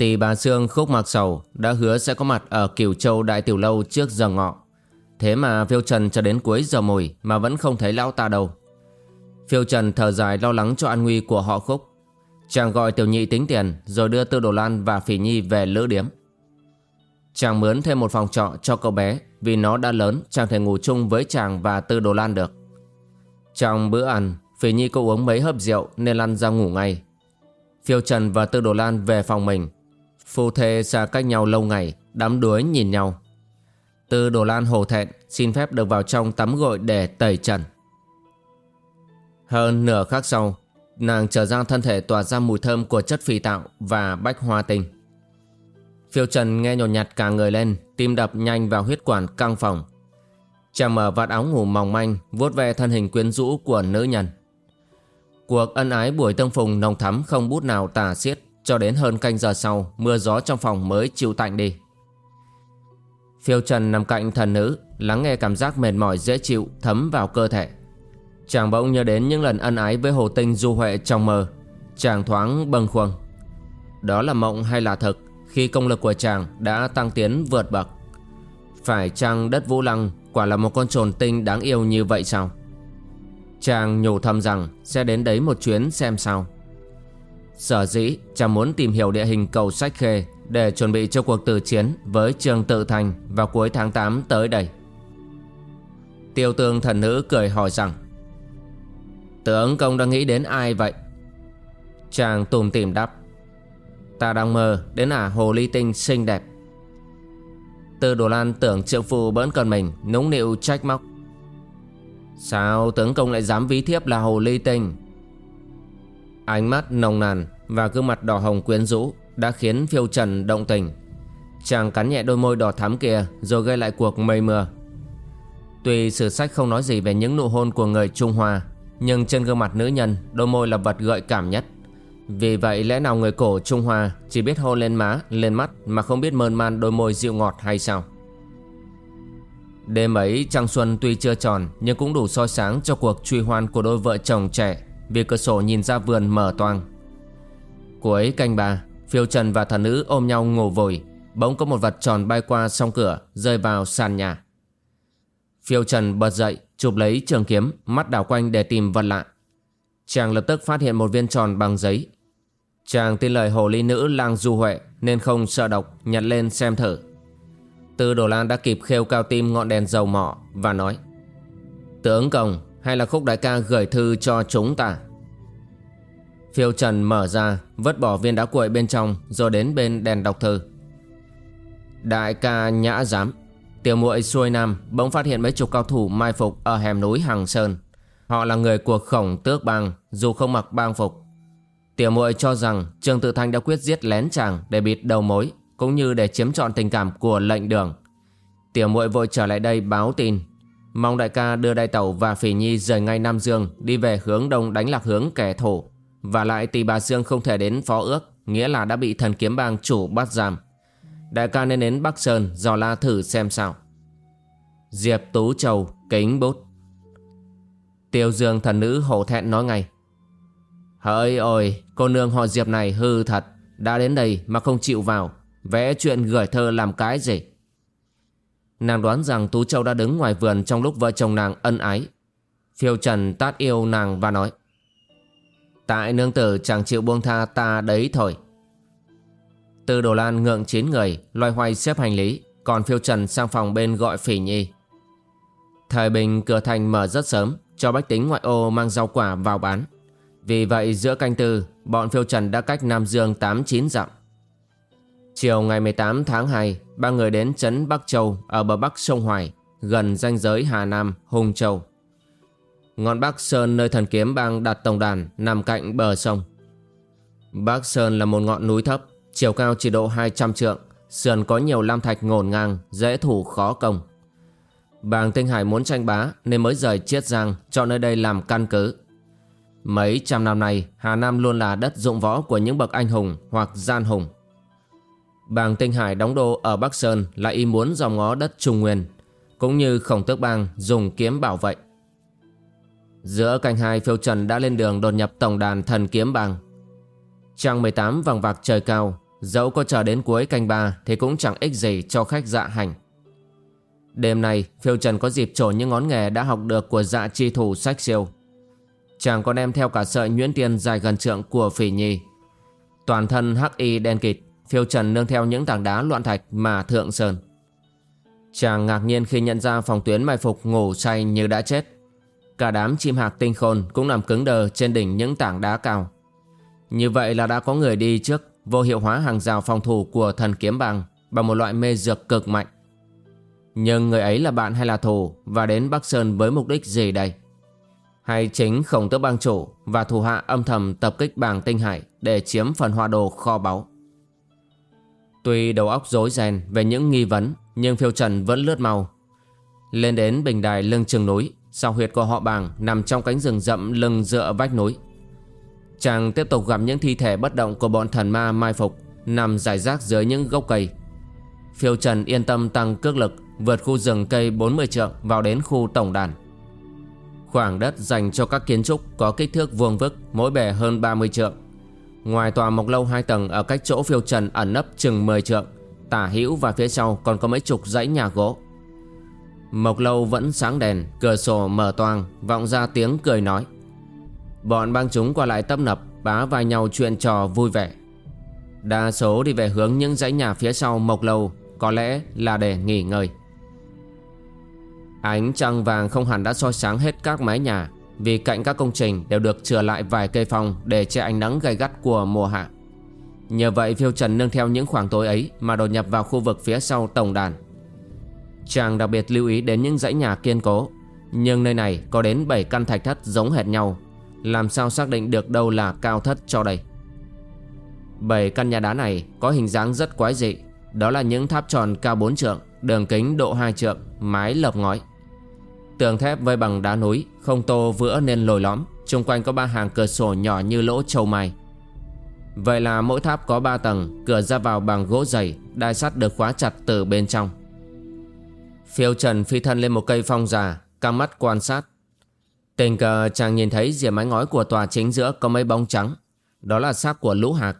Tỷ bà Sương khúc mặc sầu đã hứa sẽ có mặt ở Kiều Châu Đại Tiểu Lâu trước giờ ngọ. Thế mà phiêu trần cho đến cuối giờ mùi mà vẫn không thấy lão ta đâu. Phiêu trần thở dài lo lắng cho an nguy của họ khúc. Chàng gọi tiểu nhị tính tiền rồi đưa Tư Đồ Lan và Phỉ Nhi về lữ điếm. Chàng mướn thêm một phòng trọ cho cậu bé vì nó đã lớn chàng thể ngủ chung với chàng và Tư Đồ Lan được. Trong bữa ăn, Phỉ Nhi cô uống mấy hớp rượu nên lăn ra ngủ ngay. Phiêu Trần và Tư Đồ Lan về phòng mình Phu thê xa cách nhau lâu ngày Đắm đuối nhìn nhau. Tư Đồ Lan hồ thẹn, Xin phép được vào trong tắm gội để tẩy trần. Hơn nửa khắc sau, Nàng trở ra thân thể tỏa ra mùi thơm Của chất phì tạo và bách hoa tinh. Phiêu Trần nghe nhột nhạt cả người lên, Tim đập nhanh vào huyết quản căng phòng. Chàng mở vạt áo ngủ mỏng manh, vuốt ve thân hình quyến rũ của nữ nhân. Cuộc ân ái buổi tương phùng nồng thắm không bút nào tả xiết cho đến hơn canh giờ sau, Mưa gió trong phòng mới chịu tạnh đi. Phiêu Trần nằm cạnh thần nữ, Lắng nghe cảm giác mệt mỏi, dễ chịu, Thấm vào cơ thể. Chàng bỗng nhớ đến những lần ân ái với hồ tinh du huệ trong mơ. Chàng thoáng bâng khuâng. Đó là mộng hay là thực Khi công lực của chàng đã tăng tiến vượt bậc? Phải chăng đất vũ lăng Quả là một con trồn tinh đáng yêu như vậy sao? Chàng nhủ thầm rằng Sẽ đến đấy một chuyến xem sao. Sở dĩ chàng muốn tìm hiểu địa hình cầu sách khê để chuẩn bị cho cuộc tử chiến với trường tự thành vào cuối tháng 8 tới đây. Tiêu tương thần nữ cười hỏi rằng, Tướng công đang nghĩ đến ai vậy? Chàng tùm tìm đáp, Ta đang mơ đến ả hồ ly tinh xinh đẹp Tư Đồ Lan tưởng triệu phu bỡn cần mình Núng nịu trách móc, Sao tướng công lại dám ví thiếp là hồ ly tinh Ánh mắt nồng nàn và gương mặt đỏ hồng quyến rũ đã khiến phiêu trần động tình. Chàng cắn nhẹ đôi môi đỏ thắm kia rồi gây lại cuộc mây mưa. Tuy sử sách không nói gì về những nụ hôn của người Trung Hoa, nhưng trên gương mặt nữ nhân, đôi môi là vật gợi cảm nhất. Vì vậy lẽ nào người cổ Trung Hoa chỉ biết hôn lên má, lên mắt mà không biết mơn man đôi môi dịu ngọt hay sao? Đêm ấy trăng xuân tuy chưa tròn nhưng cũng đủ soi sáng cho cuộc truy hoan của đôi vợ chồng trẻ vì cửa sổ nhìn ra vườn mở toang. Cuối canh ba, phiêu trần và thần nữ ôm nhau ngủ vùi, bỗng có một vật tròn bay qua song cửa, rơi vào sàn nhà. Phiêu trần bật dậy, chụp lấy trường kiếm, mắt đảo quanh để tìm vật lạ. Chàng lập tức phát hiện một viên tròn bằng giấy. Chàng tin lời hồ ly nữ lang du huệ nên không sợ độc, nhặt lên xem thử. Tư Đồ Lan đã kịp khêu cao tim ngọn đèn dầu mỏ và nói Tướng công hay là khúc đại ca gửi thư cho chúng ta? Phiêu Trần mở ra, Vứt bỏ viên đá cuội bên trong, Rồi đến bên đèn đọc thư. Đại ca nhã giám, Tiểu muội xuôi nam Bỗng phát hiện mấy chục cao thủ mai phục Ở hẻm núi Hằng Sơn. Họ là người của khổng tước bang, Dù không mặc bang phục. Tiểu muội cho rằng Trương Tự Thanh đã quyết giết lén chàng Để bịt đầu mối, Cũng như để chiếm trọn tình cảm của lệnh đường. Tiểu muội vội trở lại đây báo tin. Mong đại ca đưa đại tẩu và phỉ nhi rời ngay Nam Dương, Đi về hướng đông đánh lạc hướng kẻ thổ. Và lại tỷ bà Dương không thể đến phó ước, Nghĩa là đã bị thần kiếm bang chủ bắt giam. Đại ca nên đến Bắc Sơn, Dò la thử xem sao. Diệp Tú Châu, kính bút. Tiêu Dương thần nữ hổ thẹn nói ngay. Hỡi ôi, Cô nương họ Diệp này hư thật. Đã đến đây mà không chịu vào. Vẽ chuyện gửi thơ làm cái gì? Nàng đoán rằng Tú Châu đã đứng ngoài vườn trong lúc vợ chồng nàng ân ái. Phiêu Trần tát yêu nàng và nói Tại nương tử chẳng chịu buông tha ta đấy thôi. Từ Đồ Lan ngượng chín người, loay hoay xếp hành lý, còn Phiêu Trần sang phòng bên gọi Phỉ Nhi. Thời bình cửa thành mở rất sớm, cho bách tính ngoại ô mang rau quả vào bán. Vì vậy giữa canh tư Bọn phiêu trần đã cách Nam Dương 8-9 dặm Chiều ngày 18 tháng 2 Ba người đến trấn Bắc Châu Ở bờ bắc sông Hoài Gần ranh giới Hà Nam, Hùng Châu. Ngọn Bắc Sơn nơi thần kiếm bang đặt tổng đàn Nằm cạnh bờ sông. Bắc Sơn là một ngọn núi thấp Chiều cao chỉ độ 200 trượng Sườn có nhiều lam thạch ngổn ngang Dễ thủ khó công. Bàng Tinh Hải muốn tranh bá Nên mới rời Chiết Giang Chọn nơi đây làm căn cứ. Mấy trăm năm nay Hà Nam luôn là đất dụng võ của những bậc anh hùng Hoặc gian hùng. Bàng Tinh Hải đóng đô ở Bắc Sơn lại ý muốn dòng ngó đất Trung Nguyên, Cũng như khổng tước bang dùng kiếm bảo vệ. Giữa canh hai phiêu trần đã lên đường đột nhập tổng đàn thần kiếm bang. Trăng 18 vàng vạc trời cao, Dẫu có chờ đến cuối canh ba Thì cũng chẳng ích gì cho khách dạ hành. Đêm nay, phiêu trần có dịp trổ những ngón nghề đã học được của dạ chi thủ sách siêu. Chàng còn đem theo cả sợi nhuyễn tiền dài gần trượng của phỉ nhi. Toàn thân hắc y đen kịt Phiêu trần nương theo những tảng đá loạn thạch mà thượng sơn Chàng ngạc nhiên khi nhận ra phòng tuyến mai phục ngủ say như đã chết Cả đám chim hạc tinh khôn cũng nằm cứng đờ trên đỉnh những tảng đá cao Như vậy là đã có người đi trước, vô hiệu hóa hàng rào phòng thủ của thần kiếm bang bằng một loại mê dược cực mạnh. Nhưng người ấy là bạn hay là thù và đến Bắc Sơn với mục đích gì đây? Hay chính khổng tước bang chủ và thủ hạ âm thầm tập kích bàng tinh hải để chiếm phần hoa đồ kho báu? Tuy đầu óc rối ren về những nghi vấn nhưng phiêu trần vẫn lướt mau. Lên đến bình đài lưng chừng núi, sao huyệt của họ bàng nằm trong cánh rừng rậm lưng dựa vách núi. Chàng tiếp tục gặp những thi thể bất động của bọn thần ma mai phục Nằm rải rác dưới những gốc cây Phiêu Trần yên tâm tăng cước lực Vượt khu rừng cây 40 trượng vào đến khu tổng đàn Khoảng đất dành cho các kiến trúc có kích thước vuông vức Mỗi bề hơn 30 trượng Ngoài tòa mộc lâu hai tầng, ở cách chỗ phiêu trần ẩn nấp chừng 10 trượng, Tả hữu và phía sau còn có mấy chục dãy nhà gỗ. Mộc lâu vẫn sáng đèn, Cửa sổ mở toang, Vọng ra tiếng cười nói. Bọn bang chúng qua lại tấp nập, Bá vai nhau chuyện trò vui vẻ. Đa số đi về hướng những dãy nhà phía sau mộc lâu, Có lẽ là để nghỉ ngơi. Ánh trăng vàng không hẳn đã soi sáng hết các mái nhà vì cạnh các công trình đều được chừa lại vài cây phong Để che ánh nắng gay gắt của mùa hạ. Nhờ vậy, phiêu trần nương theo những khoảng tối ấy Mà đột nhập vào khu vực phía sau tổng đàn. Chàng đặc biệt lưu ý đến những dãy nhà kiên cố, Nhưng nơi này có đến 7 căn thạch thất giống hệt nhau. Làm sao xác định được đâu là cao thất cho đây? Bảy căn nhà đá này có hình dáng rất quái dị. Đó là những tháp tròn cao 4 trượng, Đường kính độ 2 trượng, Mái lợp ngói. Tường thép vây bằng đá núi Không tô vữa nên lồi lõm Trung quanh có ba hàng cửa sổ nhỏ như lỗ châu mai Vậy là mỗi tháp có 3 tầng Cửa ra vào bằng gỗ dày Đai sắt được khóa chặt từ bên trong Phiêu trần phi thân lên một cây phong già Căng mắt quan sát Tình cờ chàng nhìn thấy rìa mái ngói của tòa chính giữa có mấy bóng trắng. Đó là xác của lũ hạc.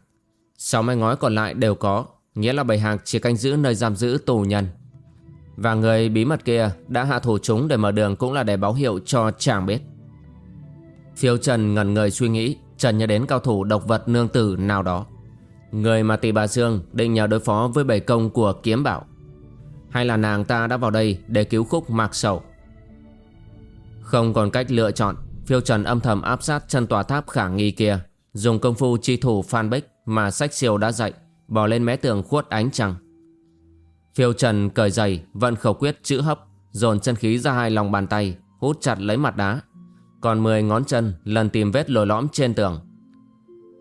Sáu mái ngói còn lại đều có, nghĩa là bầy hạc chỉ canh giữ nơi giam giữ tù nhân. Và người bí mật kia đã hạ thủ chúng để mở đường cũng là để báo hiệu cho chàng biết. Phiêu Trần ngẩn người suy nghĩ, Trần nhớ đến cao thủ độc vật nương tử nào đó. Người mà tỷ bà Dương định nhờ đối phó với bảy công của kiếm bảo. Hay là nàng ta đã vào đây để cứu khúc mạc sầu. Không còn cách lựa chọn Phiêu Trần âm thầm áp sát chân tòa tháp khả nghi kia Dùng công phu chi thủ Phan Bích Mà sách siêu đã dạy bỏ lên mé tường khuất ánh trăng Phiêu Trần cởi giày Vận khẩu quyết chữ hấp Dồn chân khí ra hai lòng bàn tay Hút chặt lấy mặt đá Còn 10 ngón chân lần tìm vết lồi lõm trên tường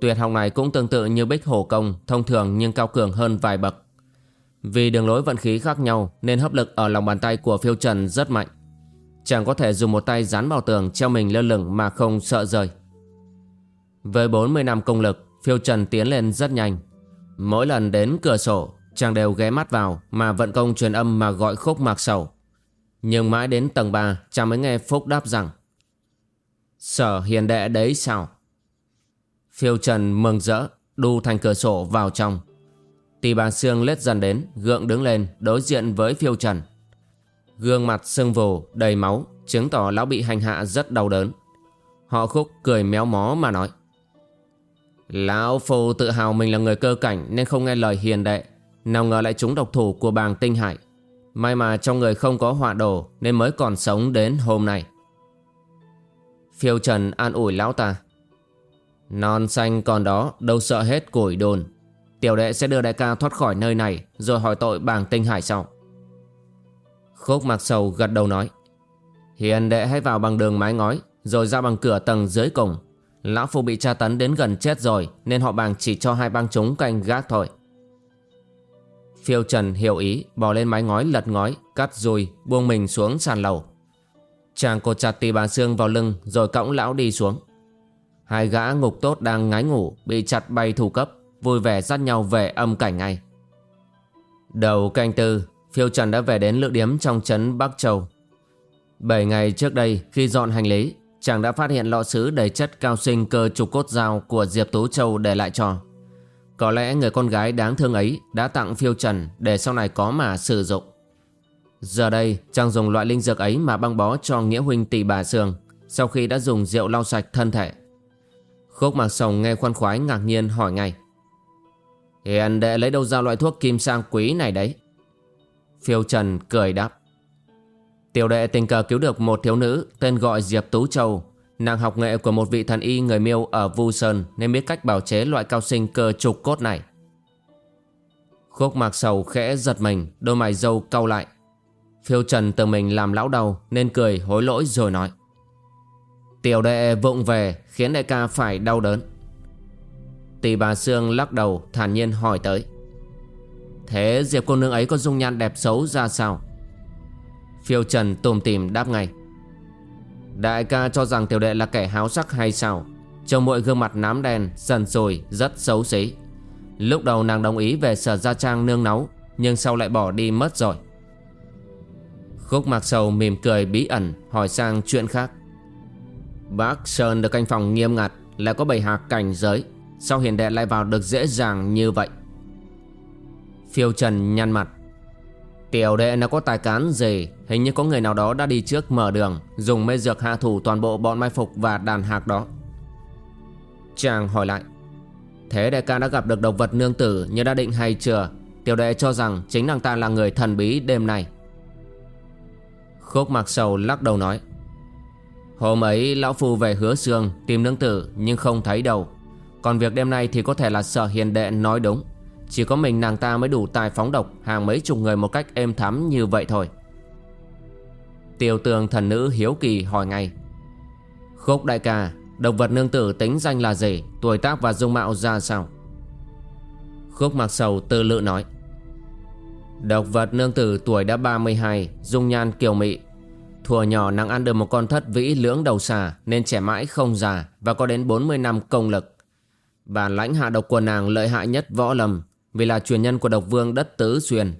Tuyệt học này cũng tương tự như bích hổ công Thông thường nhưng cao cường hơn vài bậc Vì đường lối vận khí khác nhau Nên hấp lực ở lòng bàn tay của phiêu trần rất mạnh Chàng có thể dùng một tay dán vào tường treo mình lơ lửng mà không sợ rơi. Với 40 năm công lực, phiêu trần tiến lên rất nhanh. Mỗi lần đến cửa sổ, chàng đều ghé mắt vào mà vận công truyền âm mà gọi khúc mạc sầu. Nhưng mãi đến tầng 3, chàng mới nghe Phúc đáp rằng Sở hiền đệ đấy sao? Phiêu trần mừng rỡ, đu thành cửa sổ vào trong. Tỳ bà Sương lết dần đến, gượng đứng lên, đối diện với phiêu trần. Gương mặt sưng vù, đầy máu, chứng tỏ lão bị hành hạ rất đau đớn. Họ khúc cười méo mó mà nói. Lão phù tự hào mình là người cơ cảnh nên không nghe lời hiền đệ. Nào ngờ lại trúng độc thủ của bàng tinh hải. May mà trong người không có họa đồ nên mới còn sống đến hôm nay. Phiêu Trần an ủi lão ta. Non xanh còn đó đâu sợ hết củi đồn Tiểu đệ sẽ đưa đại ca thoát khỏi nơi này Rồi hỏi tội bàng tinh hải sau Khúc mặc sầu gật đầu nói Hiền đệ hãy vào bằng đường mái ngói, Rồi ra bằng cửa tầng dưới cùng Lão Phu bị tra tấn đến gần chết rồi, Nên họ bàng chỉ cho hai băng chúng canh gác thôi Phiêu Trần hiểu ý, Bò lên mái ngói lật ngói, Cắt dùi buông mình xuống sàn lầu. Chàng cột chặt tì bà xương vào lưng, Rồi cõng lão đi xuống. Hai gã ngục tốt đang ngái ngủ, Bị chặt bay thủ cấp, Vui vẻ dắt nhau về âm cảnh ngay. Đầu canh tư, Phiêu Trần đã về đến lựa điếm trong trấn Bắc Châu. Bảy ngày trước đây, khi dọn hành lý, Chàng đã phát hiện lọ sứ đầy chất cao sinh cơ trục cốt dao của Diệp Tú Châu để lại cho. Có lẽ người con gái đáng thương ấy đã tặng phiêu trần để sau này có mà sử dụng. Giờ đây, chàng dùng loại linh dược ấy mà băng bó cho nghĩa huynh tỷ bà Sương Sau khi đã dùng rượu lau sạch thân thể. Khúc mạc sồng nghe khoan khoái ngạc nhiên hỏi ngay. Hiền đệ lấy đâu ra loại thuốc kim sang quý này đấy? Phiêu Trần cười đáp. Tiểu đệ tình cờ cứu được một thiếu nữ tên gọi Diệp Tú Châu. Nàng học nghệ của một vị thần y người miêu ở Vu Sơn nên biết cách bảo chế loại cao sinh cơ trục cốt này. Khúc mạc sầu khẽ giật mình, đôi mày dâu cau lại. Phiêu Trần tự mình làm lão đầu nên cười hối lỗi rồi nói. Tiểu đệ vụng về khiến đại ca phải đau đớn. Tỷ bà Sương lắc đầu thản nhiên hỏi tới. Thế Diệp cô nương ấy có dung nhan đẹp xấu ra sao? Phiêu Trần tùm tìm đáp ngay Đại ca cho rằng tiểu đệ là kẻ háo sắc hay sao? Trông mỗi gương mặt nám đen, sần sùi, rất xấu xí. Lúc đầu nàng đồng ý về sở gia trang nương náu, Nhưng sau lại bỏ đi mất rồi. Khúc mạc sầu mỉm cười bí ẩn, Hỏi sang chuyện khác. Bác Sơn được canh phòng nghiêm ngặt, Lại có bầy hạc cảnh giới. Sao hiền đệ lại vào được dễ dàng như vậy? Phiêu Trần nhăn mặt. Tiểu đệ nó có tài cán gì? Hình như có người nào đó đã đi trước mở đường, Dùng mê dược hạ thủ toàn bộ bọn mai phục và đàn hạc đó. Chàng hỏi lại, Thế đại ca đã gặp được độc vật nương tử như đã định hay chưa? Tiểu đệ cho rằng chính nàng ta là người thần bí đêm nay. Khúc mặc sầu lắc đầu nói, Hôm ấy lão phu về hứa xương tìm nương tử nhưng không thấy đâu. Còn việc đêm nay thì có thể là sở hiền đệ nói đúng. Chỉ có mình nàng ta mới đủ tài phóng độc Hàng mấy chục người một cách êm thắm như vậy thôi. Tiêu tường thần nữ hiếu kỳ hỏi ngay. Khúc đại ca Độc vật nương tử tính danh là gì? Tuổi tác và dung mạo ra sao? Khúc mặc sầu tư lự nói. Độc vật nương tử tuổi đã 32 Dung nhan kiều mị. Thuở nhỏ nàng ăn được một con thất vĩ lưỡng đầu xà Nên trẻ mãi không già Và có đến 40 năm công lực. Bản lãnh hạ độc của nàng lợi hại nhất võ lầm vì là truyền nhân của độc vương đất tứ xuyên.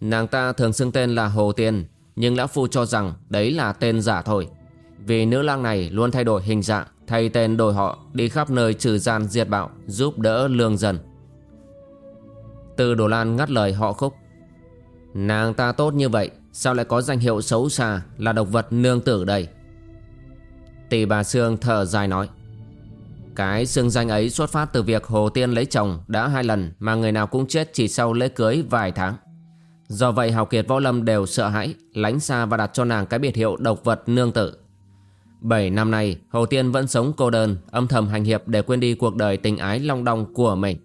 Nàng ta thường xưng tên là Hồ Tiên, nhưng Lão Phu cho rằng đấy là tên giả thôi. Vì nữ lang này luôn thay đổi hình dạng, thay tên đổi họ, đi khắp nơi trừ gian diệt bạo, giúp đỡ lương dân. Từ Đồ Lan ngắt lời họ khúc. Nàng ta tốt như vậy, sao lại có danh hiệu xấu xa là độc vật nương tử đây? Tỷ bà Sương thở dài nói. Cái xương danh ấy xuất phát từ việc Hồ Tiên lấy chồng đã hai lần mà người nào cũng chết chỉ sau lễ cưới vài tháng. Do vậy Hào Kiệt Võ Lâm đều sợ hãi, lánh xa và đặt cho nàng cái biệt hiệu độc vật nương tử. Bảy năm nay, Hồ Tiên vẫn sống cô đơn, âm thầm hành hiệp để quên đi cuộc đời tình ái long đong của mình.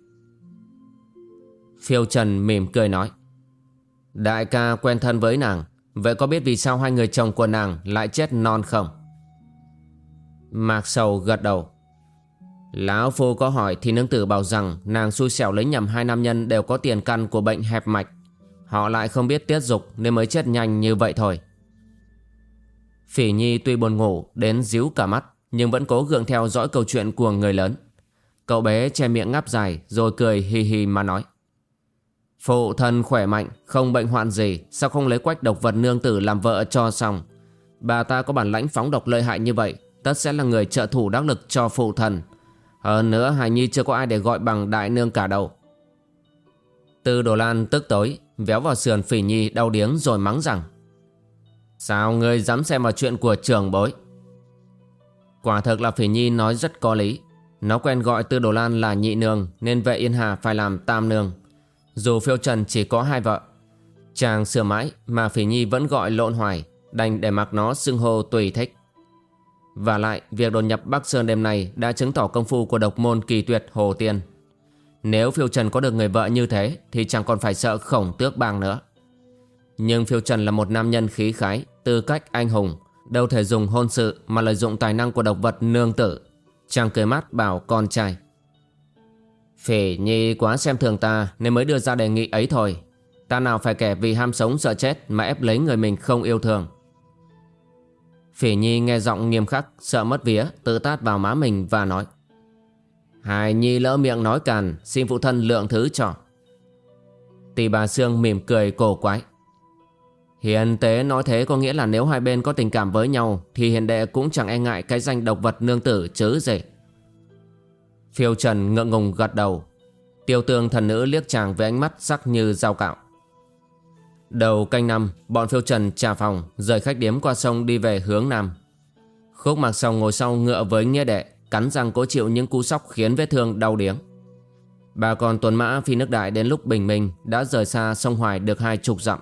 Phiêu Trần mỉm cười nói. Đại ca quen thân với nàng, vậy có biết vì sao hai người chồng của nàng lại chết non không? Mạc Sầu gật đầu. Lão Phu có hỏi thì nương tử bảo rằng nàng xui xẻo lấy nhầm hai nam nhân đều có tiền căn của bệnh hẹp mạch. Họ lại không biết tiết dục nên mới chết nhanh như vậy thôi. Phỉ Nhi tuy buồn ngủ đến díu cả mắt nhưng vẫn cố gượng theo dõi câu chuyện của người lớn. Cậu bé che miệng ngáp dài rồi cười hì hì mà nói. Phụ thân khỏe mạnh, không bệnh hoạn gì, sao không lấy quách độc vật nương tử làm vợ cho xong. Bà ta có bản lãnh phóng độc lợi hại như vậy, tất sẽ là người trợ thủ đắc lực cho phụ thân. Hơn nữa Hải Nhi chưa có ai để gọi bằng đại nương cả đâu Tư Đồ Lan tức tối Véo vào sườn Phỉ Nhi đau điếng rồi mắng rằng, Sao ngươi dám xem vào chuyện của trưởng bối? Quả thực là Phỉ Nhi nói rất có lý. Nó quen gọi Tư Đồ Lan là nhị nương, Nên vệ Yên Hà phải làm tam nương. Dù phiêu trần chỉ có hai vợ, Chàng sửa mãi mà Phỉ Nhi vẫn gọi lộn hoài, Đành để mặc nó xưng hô tùy thích. Và lại, việc đột nhập Bắc Sơn đêm nay đã chứng tỏ công phu của độc môn kỳ tuyệt Hồ Tiên. Nếu phiêu trần có được người vợ như thế, Thì chẳng còn phải sợ khổng tước bang nữa. Nhưng phiêu trần là một nam nhân khí khái, Tư cách anh hùng, Đâu thể dùng hôn sự mà lợi dụng tài năng của độc vật nương tử. Chàng cười mắt bảo con trai, Phỉ nhi quá xem thường ta, Nên mới đưa ra đề nghị ấy thôi. Ta nào phải kẻ vì ham sống sợ chết Mà ép lấy người mình không yêu thương. Phỉ nhi nghe giọng nghiêm khắc, Sợ mất vía, Tự tát vào má mình và nói Hài nhi lỡ miệng nói càn, Xin phụ thân lượng thứ cho. Tỷ bà Sương mỉm cười cổ quái. Hiền tế nói thế có nghĩa là nếu hai bên có tình cảm với nhau, Thì hiền đệ cũng chẳng e ngại cái danh độc vật nương tử chứ gì Phiêu Trần ngượng ngùng gật đầu. Tiêu tương thần nữ liếc chàng với ánh mắt sắc như dao cạo. Đầu canh năm, Bọn phiêu trần trà phòng, Rời khách điếm qua sông đi về hướng nam. Khúc mặc sòng ngồi sau ngựa với nghĩa đệ. Cắn răng cố chịu những cú sóc khiến vết thương đau điếng. Bà con tuần mã phi nước đại đến lúc bình minh Đã rời xa sông Hoài được hai chục dặm.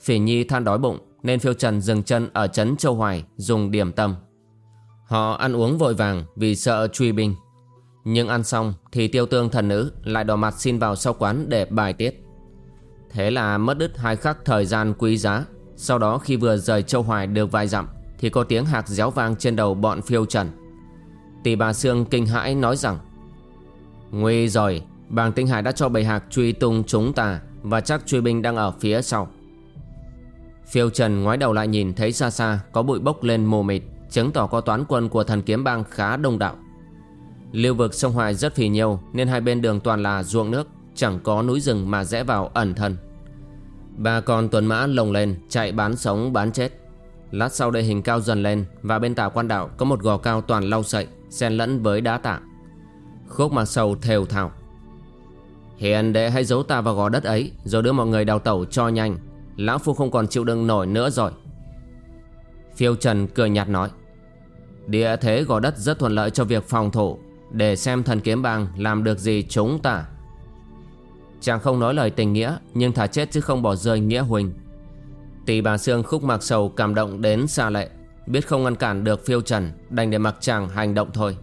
Phỉ Nhi than đói bụng Nên phiêu trần dừng chân ở trấn Châu Hoài Dùng điểm tâm. Họ ăn uống vội vàng vì sợ truy binh. Nhưng ăn xong thì tiêu tương thần nữ Lại đỏ mặt xin vào sau quán để bài tiết. Thế là mất đứt hai khắc thời gian quý giá. Sau đó khi vừa rời Châu Hoài được vài dặm Thì có tiếng hạc réo vang trên đầu bọn phiêu trần. Tỷ bà Sương kinh hãi nói rằng, Nguy rồi, Bàng Tinh Hải đã cho bầy hạc truy tung chúng ta Và chắc truy binh đang ở phía sau. Phiêu Trần ngoái đầu lại nhìn thấy xa xa Có bụi bốc lên mù mịt, Chứng tỏ có toán quân của thần kiếm bang khá đông đảo Lưu vực sông Hoài rất phì nhiêu, Nên hai bên đường toàn là ruộng nước, Chẳng có núi rừng mà rẽ vào ẩn thân. Bà con tuần mã lồng lên, Chạy bán sống, bán chết. Lát sau đây hình cao dần lên Và bên tả quan đạo có một gò cao toàn lau sậy. Xen lẫn với đá tảng. Khúc mặt sầu thều thào. Hiền đệ hãy giấu ta vào gò đất ấy, Rồi đưa mọi người đào tẩu cho nhanh. Lão Phu không còn chịu đựng nổi nữa rồi. Phiêu Trần cười nhạt nói. Địa thế gò đất rất thuận lợi cho việc phòng thủ. Để xem thần kiếm bang làm được gì chúng ta. Chàng không nói lời tình nghĩa, Nhưng thà chết chứ không bỏ rơi nghĩa huỳnh. Tỷ bà Sương khúc mặc sầu cảm động đến xa lệ. Biết không ngăn cản được phiêu trần, Đành để mặc chàng hành động thôi.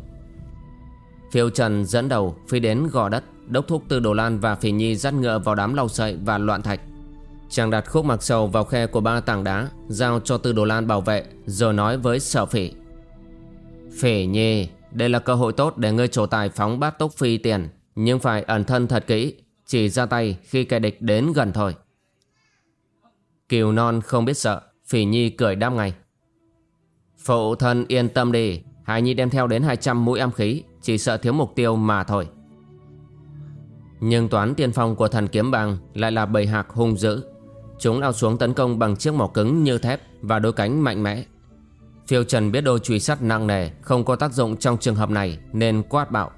Phiêu trần dẫn đầu, phi đến gò đất, Đốc thúc Tư Đồ Lan và Phỉ Nhi dắt ngựa vào đám lau sậy và loạn thạch. Chàng đặt khúc mặc sầu vào khe của ba tảng đá, Giao cho Tư Đồ Lan bảo vệ Rồi nói với sở phỉ. Phỉ Nhi, Đây là cơ hội tốt để ngươi trổ tài phóng bát túc phi tiền, Nhưng phải ẩn thân thật kỹ, chỉ ra tay khi kẻ địch đến gần thôi. Kiều non không biết sợ, Phỉ Nhi cười đáp ngay. Phụ thân yên tâm đi. Hải Nhi đem theo đến 200 mũi âm khí, Chỉ sợ thiếu mục tiêu mà thôi. Nhưng toán tiên phong của thần kiếm bang Lại là bầy hạc hung dữ. Chúng lao xuống tấn công bằng chiếc mỏ cứng như thép Và đôi cánh mạnh mẽ. Phiêu Trần biết đôi chùy sắt nặng nề Không có tác dụng trong trường hợp này Nên quát bạo.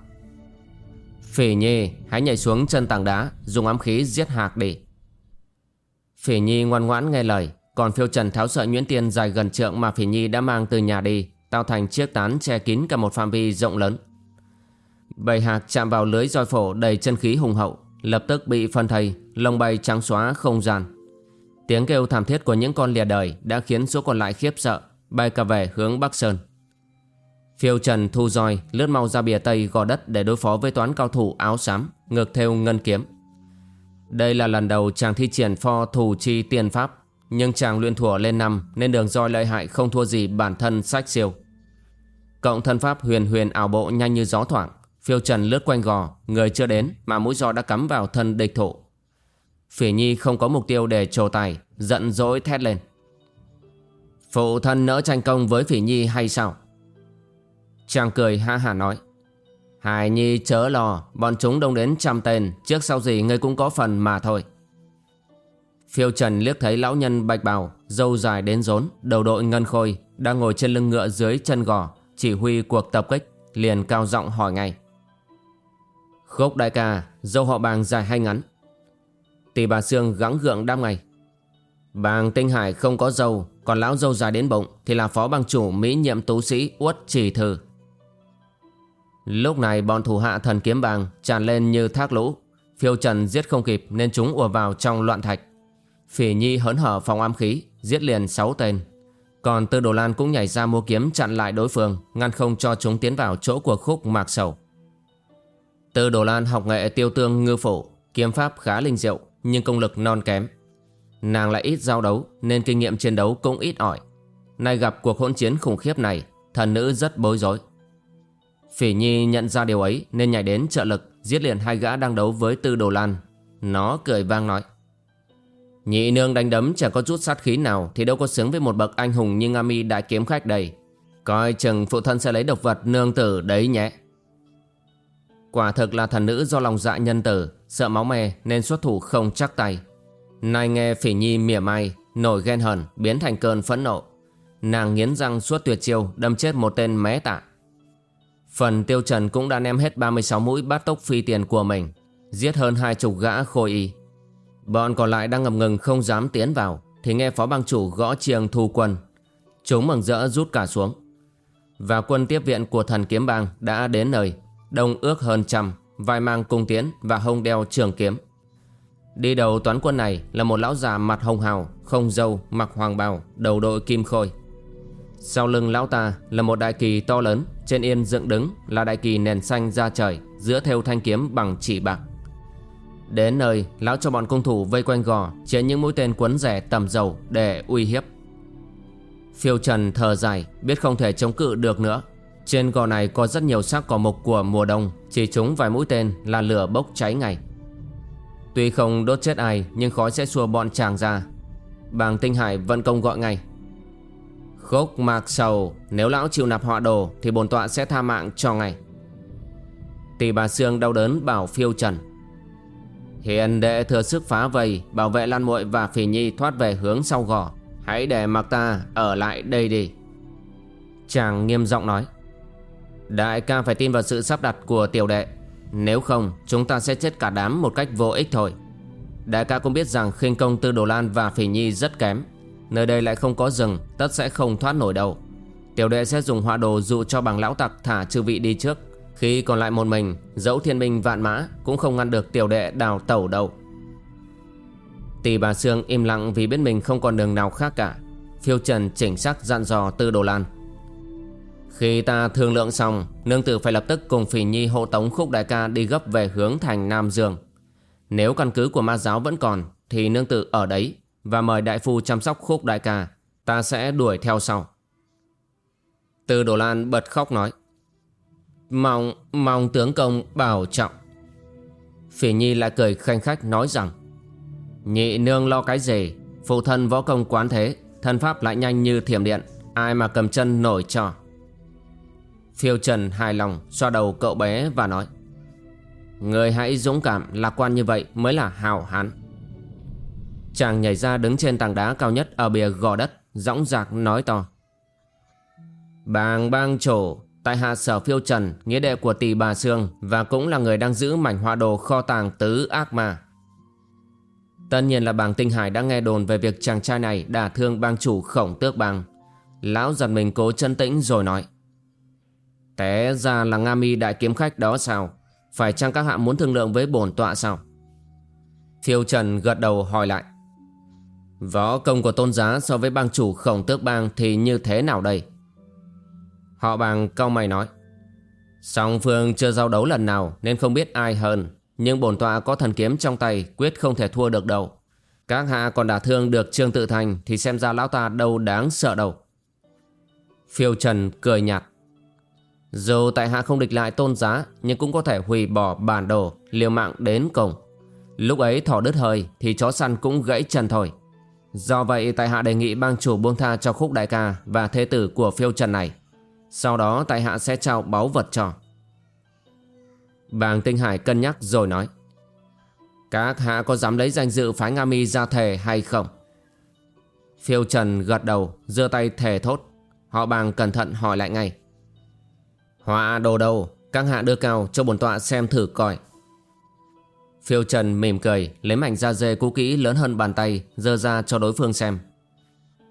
Phỉ Nhi, hãy nhảy xuống chân tảng đá, Dùng ám khí giết hạc đi. Phỉ Nhi ngoan ngoãn nghe lời. Còn phiêu trần tháo sợi nhuyễn tiên dài gần trượng Mà Phỉ Nhi đã mang từ nhà đi Tạo thành chiếc tán che kín cả một phạm vi rộng lớn. Bầy hạc chạm vào lưới roi phổ đầy chân khí hùng hậu Lập tức bị phân thây Lông bay trắng xóa không gian. Tiếng kêu thảm thiết của những con lìa đời Đã khiến số còn lại khiếp sợ Bay cả về hướng Bắc Sơn. Phiêu Trần thu roi lướt mau ra bìa tây gò đất để đối phó với toán cao thủ áo xám, ngược theo ngân kiếm. Đây là lần đầu chàng thi triển pho thủ chi tiền pháp, nhưng chàng luyện thủa lên năm nên đường roi lợi hại không thua gì bản thân sách siêu. Cộng thân pháp huyền huyền ảo bộ nhanh như gió thoảng, phiêu trần lướt quanh gò, người chưa đến mà mũi roi đã cắm vào thân địch thủ. Phỉ Nhi không có mục tiêu để trồ tài, giận dỗi thét lên. Phụ thân nỡ tranh công với Phỉ Nhi hay sao? Chàng cười ha hả nói Hải Nhi chớ lo Bọn chúng đông đến trăm tên Trước sau gì ngươi cũng có phần mà thôi Phiêu Trần liếc thấy lão nhân bạch bào Dâu dài đến rốn, Đầu đội ngân khôi, Đang ngồi trên lưng ngựa dưới chân gò, Chỉ huy cuộc tập kích, Liền cao giọng hỏi ngay Khúc đại ca Dâu họ bàng dài hay ngắn Tỷ bà Sương gắng gượng đam ngay Bàng Tinh Hải không có dâu, Còn lão dâu dài đến bụng Thì là phó bang chủ mỹ nhiệm tú sĩ Uất Chỉ Thư Lúc này bọn thủ hạ thần kiếm bàng tràn lên như thác lũ. Phiêu trần giết không kịp nên chúng ùa vào trong loạn thạch. Phỉ nhi hớn hở phòng am khí, giết liền 6 tên. Còn Tư Đồ Lan cũng nhảy ra mua kiếm chặn lại đối phương Ngăn không cho chúng tiến vào chỗ của khúc mạc sầu. Tư Đồ Lan học nghệ tiêu tương ngư phủ Kiếm pháp khá linh diệu Nhưng công lực non kém. Nàng lại ít giao đấu Nên kinh nghiệm chiến đấu cũng ít ỏi. Nay gặp cuộc hỗn chiến khủng khiếp này Thần nữ rất bối rối. Phỉ Nhi nhận ra điều ấy Nên nhảy đến trợ lực Giết liền hai gã đang đấu với Tư Đồ Lan. Nó cười vang nói. Nhị nương đánh đấm chẳng có chút sát khí nào, Thì đâu có xứng với một bậc anh hùng như Nga Mi đại kiếm khách đây. Coi chừng phụ thân sẽ lấy độc vật nương tử đấy nhé. Quả thực là thần nữ do lòng dạ nhân tử, Sợ máu me nên xuất thủ không chắc tay. Nay nghe phỉ nhi mỉa mai, Nổi ghen hờn, biến thành cơn phẫn nộ. Nàng nghiến răng suốt tuyệt chiêu, Đâm chết một tên mé tạ. Phần tiêu trần cũng đã ném hết 36 mũi bát tốc phi tiền của mình, Giết hơn hai chục gã khôi y. Bọn còn lại đang ngập ngừng không dám tiến vào Thì nghe phó bang chủ gõ chiêng thu quân. Chúng mừng rỡ rút cả xuống. Và quân tiếp viện của thần kiếm bang đã đến nơi Đông ước hơn trăm Vai mang cung tiến và hông đeo trường kiếm. Đi đầu toán quân này là một lão già mặt hồng hào Không dâu, mặc hoàng bào, đầu đội kim khôi. Sau lưng lão ta là một đại kỳ to lớn Trên yên dựng đứng là đại kỳ nền xanh ra trời Giữa theo thanh kiếm bằng chỉ bạc. Đến nơi, lão cho bọn cung thủ vây quanh gò Chế những mũi tên quấn rẻ tầm dầu để uy hiếp. Phiêu trần thở dài, Biết không thể chống cự được nữa. Trên gò này có rất nhiều xác cỏ mục của mùa đông, Chỉ trúng vài mũi tên là lửa bốc cháy ngay. Tuy không đốt chết ai, Nhưng khói sẽ xua bọn chàng ra. Bàng tinh hải vận công gọi ngay. Khúc mạc sầu, Nếu lão chịu nạp họa đồ Thì bồn tọa sẽ tha mạng cho ngay. Tỷ bà Sương đau đớn bảo phiêu trần. Hiền đệ thừa sức phá vây, Bảo vệ Lan muội và Phỉ Nhi thoát về hướng sau gò, Hãy để mặc ta ở lại đây đi. Chàng nghiêm giọng nói. Đại ca phải tin vào sự sắp đặt của tiểu đệ, Nếu không, chúng ta sẽ chết cả đám một cách vô ích thôi. Đại ca cũng biết rằng khinh công tư đồ lan và phỉ nhi rất kém, Nơi đây lại không có rừng, Tất sẽ không thoát nổi đâu. Tiểu đệ sẽ dùng họa đồ dụ cho bằng lão tặc thả chư vị đi trước khi còn lại một mình, Dẫu thiên minh vạn mã Cũng không ngăn được tiểu đệ đào tẩu đâu Tỷ bà Sương im lặng vì biết mình không còn đường nào khác cả, Phiêu trần chỉnh sắc dặn dò tư đồ lan. Khi ta thương lượng xong, Nương tử phải lập tức cùng phỉ nhi hộ tống khúc đại ca đi gấp về hướng thành Nam Dương. Nếu căn cứ của ma giáo vẫn còn, Thì nương tử ở đấy Và mời đại phu chăm sóc khúc đại ca, Ta sẽ đuổi theo sau. Tư đồ lan bật khóc nói. Mong, mong tướng công bảo trọng. Phỉ Nhi lại cười khanh khách nói rằng Nhị nương lo cái gì? Phụ thân võ công quán thế Thân pháp lại nhanh như thiểm điện Ai mà cầm chân nổi cho? Phiêu Trần hài lòng xoa đầu cậu bé và nói Người hãy dũng cảm lạc quan như vậy mới là hào hán. Chàng nhảy ra đứng trên tảng đá cao nhất ở bìa gò đất Dõng dạc nói to Bàng bang chủ Tại hạ sở phiêu trần, Nghĩa đệ của tỷ bà Sương Và cũng là người đang giữ mảnh họa đồ kho tàng tứ ác ma. Tất nhiên là bàng tinh hải đã nghe đồn Về việc chàng trai này đả thương bang chủ khổng tước bang. Lão giật mình cố chân tĩnh rồi nói, Té ra là Nga mi đại kiếm khách đó sao? Phải chăng các hạ muốn thương lượng với bổn tọa sao? Phiêu Trần gật đầu hỏi lại, Võ công của tôn giá so với bang chủ khổng tước bang thì như thế nào đây? Họ bàng cau mày nói. Song phương chưa giao đấu lần nào Nên không biết ai hơn, Nhưng bổn tọa có thần kiếm trong tay, Quyết không thể thua được đâu. Các hạ còn đả thương được Trương Tự Thành Thì xem ra lão ta đâu đáng sợ đâu. Phiêu Trần cười nhạt. Dù tại hạ không địch lại tôn giá, Nhưng cũng có thể hủy bỏ bản đồ, Liều mạng đến cùng. Lúc ấy thỏ đứt hơi Thì chó săn cũng gãy chân thôi. Do vậy tại hạ đề nghị bang chủ buông tha cho khúc đại ca Và thế tử của phiêu trần này sau đó tại hạ sẽ trao báu vật cho. Bàng Tinh Hải cân nhắc rồi nói, Các hạ có dám lấy danh dự phái Nga Mi ra thề hay không? Phiêu Trần gật đầu, giơ tay thề thốt, Họ bàng cẩn thận hỏi lại ngay. Họa đồ đâu Các hạ đưa cao cho bổn tọa xem thử coi. Phiêu Trần mỉm cười, Lấy mảnh da dê cũ kỹ lớn hơn bàn tay Dơ ra cho đối phương xem.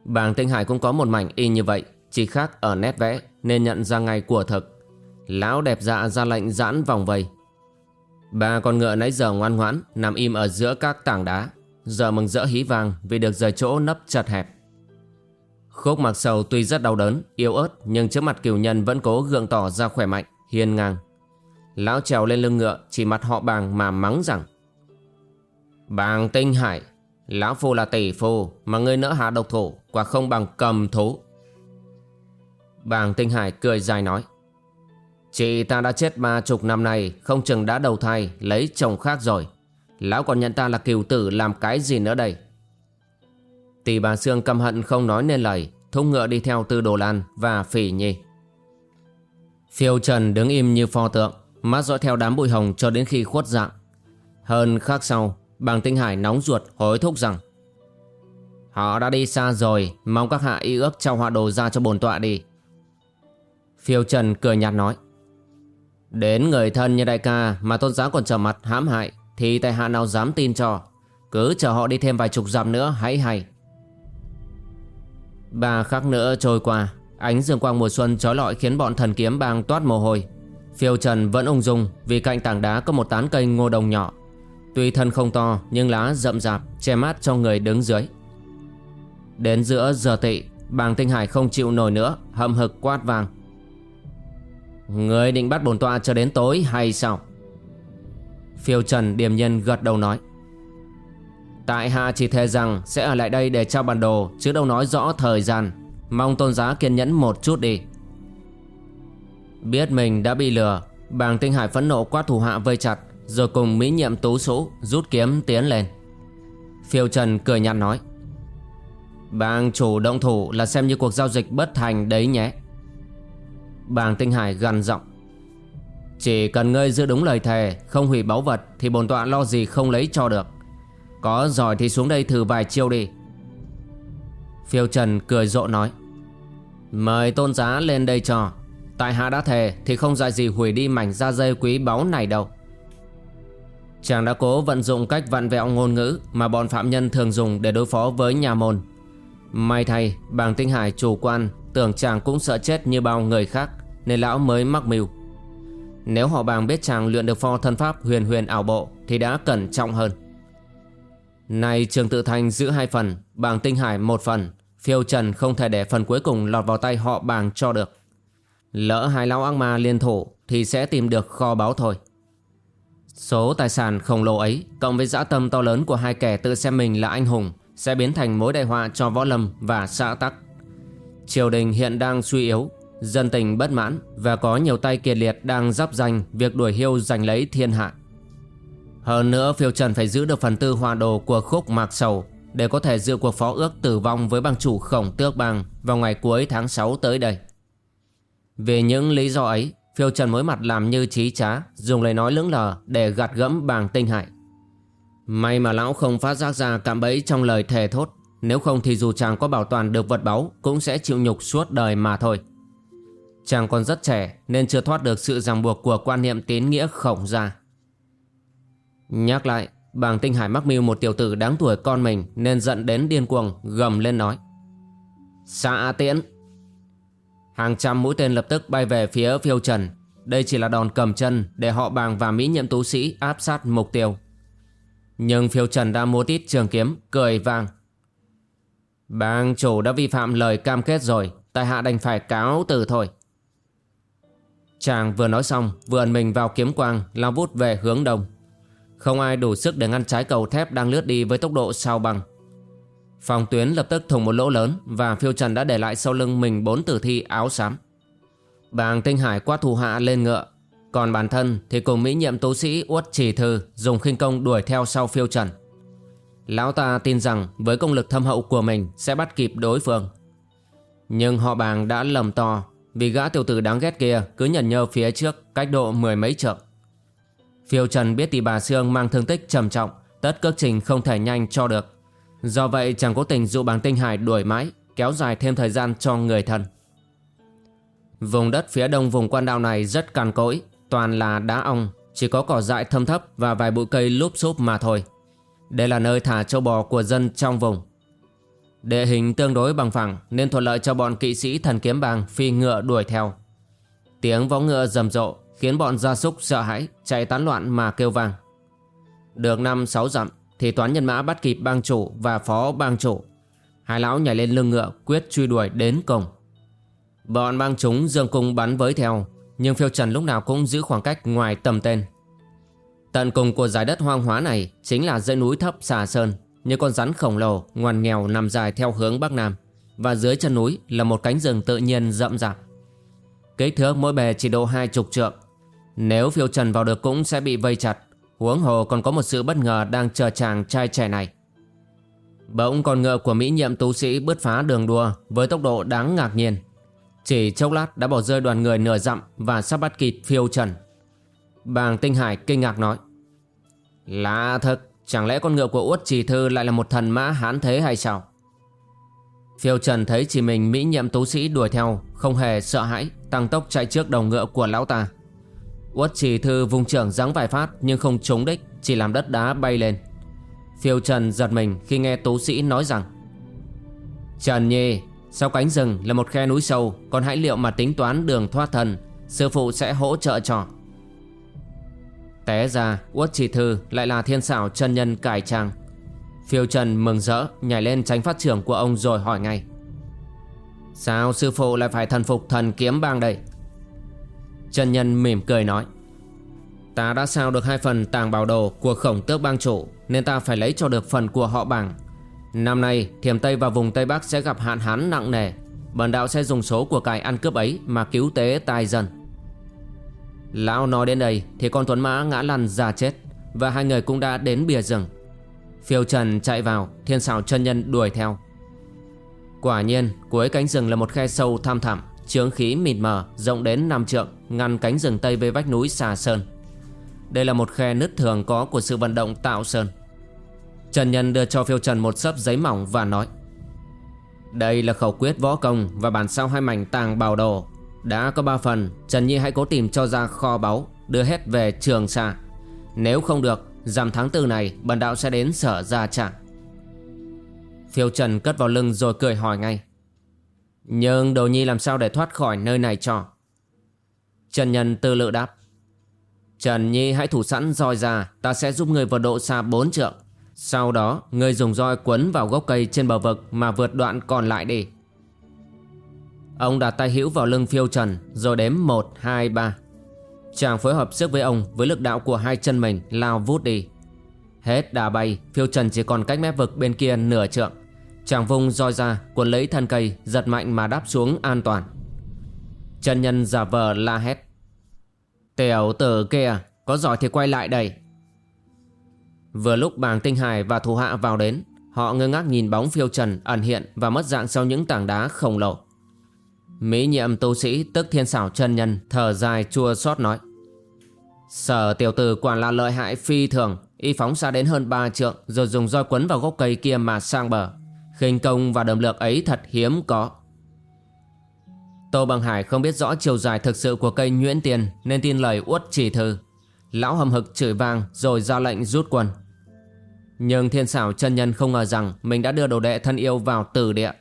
Bàng Tinh Hải cũng có một mảnh y như vậy chỉ khác ở nét vẽ nên nhận ra ngay của thực. Lão đẹp dạ ra lệnh giãn vòng vây. Ba con ngựa nãy giờ ngoan ngoãn nằm im ở giữa các tảng đá. Giờ mừng rỡ hí vàng vì được rời chỗ nấp chật hẹp. Khúc mặc sầu tuy rất đau đớn, yếu ớt nhưng trước mặt kiều nhân vẫn cố gượng tỏ ra khỏe mạnh, hiên ngang. Lão trèo lên lưng ngựa chỉ mặt họ bàng mà mắng rằng Bàng tinh hải, lão phu là tỷ phu mà ngươi nỡ hạ độc thủ quả không bằng cầm thú. Bàng tinh hải cười dài nói, Chị ta đã chết ba chục năm nay, Không chừng đã đầu thai, Lấy chồng khác rồi. Lão còn nhận ta là kiều tử làm cái gì nữa đây? Tỷ bà Sương căm hận không nói nên lời, Thúc ngựa đi theo Tư Đồ Lan và Phỉ Nhi. Phiêu Trần đứng im như pho tượng, Mắt dõi theo đám bụi hồng cho đến khi khuất dạng. Hơn khác sau, Bàng Tinh Hải nóng ruột hối thúc rằng, Họ đã đi xa rồi, Mong các hạ y ước trao họa đồ ra cho bồn tọa đi. Phiêu Trần cười nhạt nói Đến người thân như đại ca mà tôn giáo còn trở mặt hãm hại thì tại hạ nào dám tin cho. Cứ chờ họ đi thêm vài chục dặm nữa hãy hay. Ba khắc nữa trôi qua, ánh dương quang mùa xuân trói lọi khiến bọn thần kiếm bang toát mồ hôi. Phiêu Trần vẫn ung dung vì cạnh tảng đá có một tán cây ngô đồng nhỏ. Tuy thân không to nhưng lá rậm rạp che mát cho người đứng dưới. Đến giữa giờ tị, bàng tinh hải không chịu nổi nữa, hậm hực quát vàng. Người định bắt bổn tọa cho đến tối hay sao? Phiêu Trần điềm nhân gật đầu nói. Tại hạ chỉ thề rằng sẽ ở lại đây để trao bản đồ, Chứ đâu nói rõ thời gian. Mong tôn giá kiên nhẫn một chút đi. Biết mình đã bị lừa, Bàng Tinh Hải phẫn nộ quát thủ hạ vây chặt, Rồi cùng mỹ nhiệm tú sũ rút kiếm tiến lên. Phiêu Trần cười nhạt nói. Bàng chủ động thủ là xem như cuộc giao dịch bất thành đấy nhé. Bàng Tinh Hải gằn giọng. Chỉ cần ngươi giữ đúng lời thề, Không hủy báu vật, Thì bồn tọa lo gì không lấy cho được. Có giỏi thì xuống đây thử vài chiêu đi. Phiêu Trần cười rộ nói. Mời tôn giá lên đây cho. Tại hạ đã thề, Thì không dại gì hủy đi mảnh da dây quý báu này đâu. Chàng đã cố vận dụng cách vặn vẹo ngôn ngữ Mà bọn phạm nhân thường dùng để đối phó với nhà môn. May thay, bàng tinh hải chủ quan Tưởng chàng cũng sợ chết như bao người khác, Nên lão mới mắc mưu. Nếu họ bàng biết chàng luyện được pho thân pháp huyền huyền ảo bộ, Thì đã cẩn trọng hơn. Nay trường tự thành giữ hai phần, Bàng tinh hải một phần, Phiêu trần không thể để phần cuối cùng lọt vào tay họ bàng cho được. Lỡ hai lão ác ma liên thủ, Thì sẽ tìm được kho báu thôi. Số tài sản khổng lồ ấy, Cộng với dã tâm to lớn của hai kẻ tự xem mình là anh hùng, Sẽ biến thành mối đại họa cho võ lâm và xã tắc. Triều đình hiện đang suy yếu, dân tình bất mãn và có nhiều tay kiệt liệt đang giáp danh việc đuổi hiêu giành lấy thiên hạ. Hơn nữa phiêu trần phải giữ được phần tư hòa đồ của khúc mạc sầu để có thể dự cuộc phó ước tử vong với bang chủ khổng tước bang vào ngày cuối tháng 6 tới đây. Vì những lý do ấy, phiêu trần mới mặt làm như trí trá, dùng lời nói lưỡng lờ để gạt gẫm bàng tinh hại. May mà lão không phát giác ra cạm bẫy trong lời thề thốt nếu không thì dù chàng có bảo toàn được vật báu, Cũng sẽ chịu nhục suốt đời mà thôi. Chàng còn rất trẻ, Nên chưa thoát được sự ràng buộc Của quan niệm tín nghĩa khổng gia. Nhắc lại, Bàng Tinh Hải mắc mưu một tiểu tử đáng tuổi con mình, Nên giận đến điên cuồng, Gầm lên nói. Xạ tiễn. Hàng trăm mũi tên lập tức bay về phía phiêu trần. Đây chỉ là đòn cầm chân Để họ bàng và mỹ nhiệm tú sĩ áp sát mục tiêu. Nhưng phiêu trần đã mua tít trường kiếm, Cười vang Bang chủ đã vi phạm lời cam kết rồi, Tại hạ đành phải cáo từ thôi. Chàng vừa nói xong, Vừa ẩn mình vào kiếm quang, Lao vút về hướng đông. Không ai đủ sức để ngăn trái cầu thép Đang lướt đi với tốc độ sao bằng Phòng tuyến lập tức thủng một lỗ lớn Và phiêu trần đã để lại sau lưng mình Bốn tử thi áo xám. Bàng tinh hải quát thủ hạ lên ngựa, Còn bản thân thì cùng mỹ nhiệm tú sĩ Uất Trì Thư Dùng khinh công đuổi theo sau phiêu trần. Lão ta tin rằng với công lực thâm hậu của mình sẽ bắt kịp đối phương. Nhưng họ bàng đã lầm to vì gã tiểu tử đáng ghét kia cứ nhận nhơ phía trước cách độ mười mấy trượng. Phiêu Trần biết tỷ bà Sương mang thương tích trầm trọng, tất cước trình không thể nhanh cho được. Do vậy chẳng cố tình dụ bàng tinh hải đuổi mãi, kéo dài thêm thời gian cho người thân. Vùng đất phía đông vùng quan đạo này rất cằn cỗi, toàn là đá ong, chỉ có cỏ dại thâm thấp và vài bụi cây lúp xúp mà thôi. Đây là nơi thả châu bò của dân trong vùng. Địa hình tương đối bằng phẳng, Nên thuận lợi cho bọn kỵ sĩ thần kiếm bang Phi ngựa đuổi theo. Tiếng vó ngựa rầm rộ Khiến bọn gia súc sợ hãi, Chạy tán loạn mà kêu vang. Được năm sáu dặm Thì toán nhân mã bắt kịp bang chủ và phó bang chủ. Hai lão nhảy lên lưng ngựa, quyết truy đuổi đến cùng. Bọn bang chúng dương cung bắn với theo, Nhưng phiêu trần lúc nào cũng giữ khoảng cách ngoài tầm tên. Tận cùng của giải đất hoang hóa này Chính là dãy núi thấp xà sơn Như con rắn khổng lồ, ngoằn nghèo nằm dài theo hướng bắc nam, Và dưới chân núi là một cánh rừng tự nhiên rậm rạp Kích thước mỗi bề chỉ độ hai chục trượng Nếu phiêu trần vào được cũng sẽ bị vây chặt Huống hồ còn có một sự bất ngờ đang chờ chàng trai trẻ này Bỗng con ngựa của mỹ nhiệm tú sĩ bứt phá đường đua với tốc độ đáng ngạc nhiên. Chỉ chốc lát đã bỏ rơi đoàn người nửa dặm và sắp bắt kịp phiêu trần. Bàng Tinh Hải kinh ngạc nói. Lạ thật, chẳng lẽ con ngựa của Uất Trì Thư lại là một thần mã hán thế hay sao? Phiêu Trần thấy chỉ mình mỹ nhiệm tú sĩ đuổi theo, không hề sợ hãi, tăng tốc chạy trước đầu ngựa của lão ta. Uất Trì Thư vùng trưởng giáng vài phát nhưng không trúng đích, chỉ làm đất đá bay lên. Phiêu Trần giật mình khi nghe tú sĩ nói rằng Trần Nhi Sau cánh rừng là một khe núi sâu Con hãy liệu mà tính toán đường thoát thần Sư phụ sẽ hỗ trợ cho Té ra, Uất trì Thư, lại là thiên xảo chân nhân cải trang. Phiêu Trần mừng rỡ, Nhảy lên tránh phát trưởng của ông rồi hỏi ngay. Sao sư phụ lại phải thần phục thần kiếm bang đây? Chân nhân mỉm cười nói. Ta đã sao được hai phần tàng bảo đồ của khổng tước bang chủ, Nên ta phải lấy cho được phần của họ bảng. Năm nay, thiểm Tây và vùng Tây Bắc sẽ gặp hạn hán nặng nề. Bần đạo sẽ dùng số của cải ăn cướp ấy mà cứu tế tài dân. Lão nói đến đây thì con Tuấn Mã ngã lăn ra chết Và hai người cũng đã đến bìa rừng. Phiêu Trần chạy vào, Thiên xảo chân nhân đuổi theo. Quả nhiên, cuối cánh rừng là một khe sâu tham thẳm Trướng khí mịt mờ, rộng đến 5 trượng, Ngăn cánh rừng Tây với vách núi xà sơn. Đây là một khe nứt thường có của sự vận động tạo sơn. Trần Nhân đưa cho phiêu trần một sấp giấy mỏng và nói, Đây là khẩu quyết võ công và bản sao hai mảnh tàng bào đồ. Đã có ba phần, Trần Nhi hãy cố tìm cho ra kho báu, Đưa hết về trường xa Nếu không được Giảm tháng tư này, bần đạo sẽ đến sở gia trạng Phiêu Trần cất vào lưng rồi cười hỏi ngay. Nhưng đồ nhi làm sao để thoát khỏi nơi này cho? Trần Nhân tư lự đáp. Trần Nhi hãy thủ sẵn roi ra, Ta sẽ giúp người vượt độ xa bốn trượng. Sau đó, người dùng roi quấn vào gốc cây trên bờ vực Mà vượt đoạn còn lại đi. Ông đặt tay hữu vào lưng phiêu trần, Rồi đếm một, hai, ba. Chàng phối hợp sức với ông Với lực đạo của hai chân mình, lao vút đi. Hết đà bay, Phiêu trần chỉ còn cách mép vực bên kia nửa trượng. Chàng vung roi ra, Cuốn lấy thân cây, Giật mạnh mà đáp xuống an toàn. Chân nhân giả vờ la hét. Tiểu tử kia, Có giỏi thì quay lại đây. Vừa lúc bàng tinh hải và thủ hạ vào đến, Họ ngơ ngác nhìn bóng phiêu trần ẩn hiện Và mất dạng sau những tảng đá khổng lồ. Mỹ nhiệm tu sĩ tức thiên xảo chân nhân, Thở dài chua xót nói Sở tiểu tử quả là lợi hại phi thường, Y phóng xa đến hơn ba trượng, Rồi dùng roi quấn vào gốc cây kia mà sang bờ khinh công và đầm lược ấy thật hiếm có Tô Bằng Hải không biết rõ chiều dài thực sự của cây nhuyễn tiền, nên tin lời uất chỉ thư. Lão hầm hực chửi vang rồi ra lệnh rút quân. Nhưng thiên xảo chân nhân không ngờ rằng mình đã đưa đồ đệ thân yêu vào tử địa.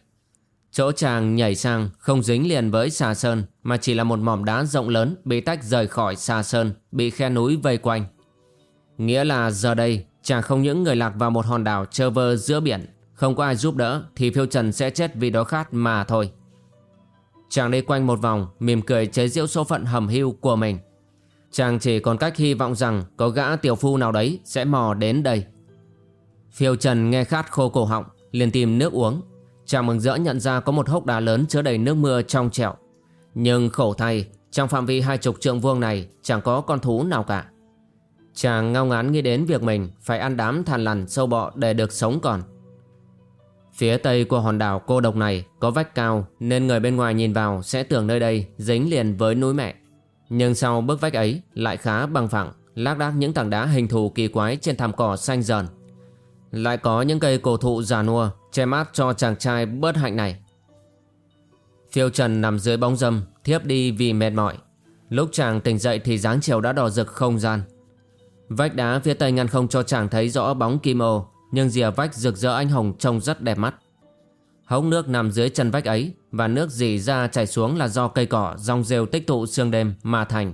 Chỗ chàng nhảy sang không dính liền với xà sơn mà chỉ là một mỏm đá rộng lớn bị tách rời khỏi xà sơn, bị khe núi vây quanh. Nghĩa là giờ đây chàng không những người lạc vào một hòn đảo trơ vơ giữa biển, không có ai giúp đỡ thì phiêu trần sẽ chết vì đói khát mà thôi. Chàng đi quanh một vòng mỉm cười chế giễu số phận hầm hưu của mình Chàng chỉ còn cách hy vọng rằng Có gã tiểu phu nào đấy sẽ mò đến đây Phiêu Trần nghe khát khô cổ họng liền tìm nước uống Chàng mừng rỡ nhận ra có một hốc đá lớn chứa đầy nước mưa trong trẻo, Nhưng khổ thay Trong phạm vi hai chục trượng vuông này Chẳng có con thú nào cả Chàng ngao ngán nghĩ đến việc mình Phải ăn đám thằn lằn sâu bọ để được sống còn Phía tây của hòn đảo cô độc này có vách cao nên người bên ngoài nhìn vào sẽ tưởng nơi đây dính liền với núi mẹ. Nhưng sau bức vách ấy lại khá bằng phẳng, lác đác những tảng đá hình thù kỳ quái trên thảm cỏ xanh dần. Lại có những cây cổ thụ già nua che mát cho chàng trai bớt hạnh này. Phiêu Trần nằm dưới bóng dâm, thiếp đi vì mệt mỏi. Lúc chàng tỉnh dậy thì dáng chiều đã đỏ rực không gian. Vách đá phía tây ngăn không cho chàng thấy rõ bóng kim ô nhưng rìa vách rực rỡ anh hồng trông rất đẹp mắt. Hốc nước nằm dưới chân vách ấy và nước dì ra chảy xuống là do cây cỏ rong rêu tích tụ sương đêm mà thành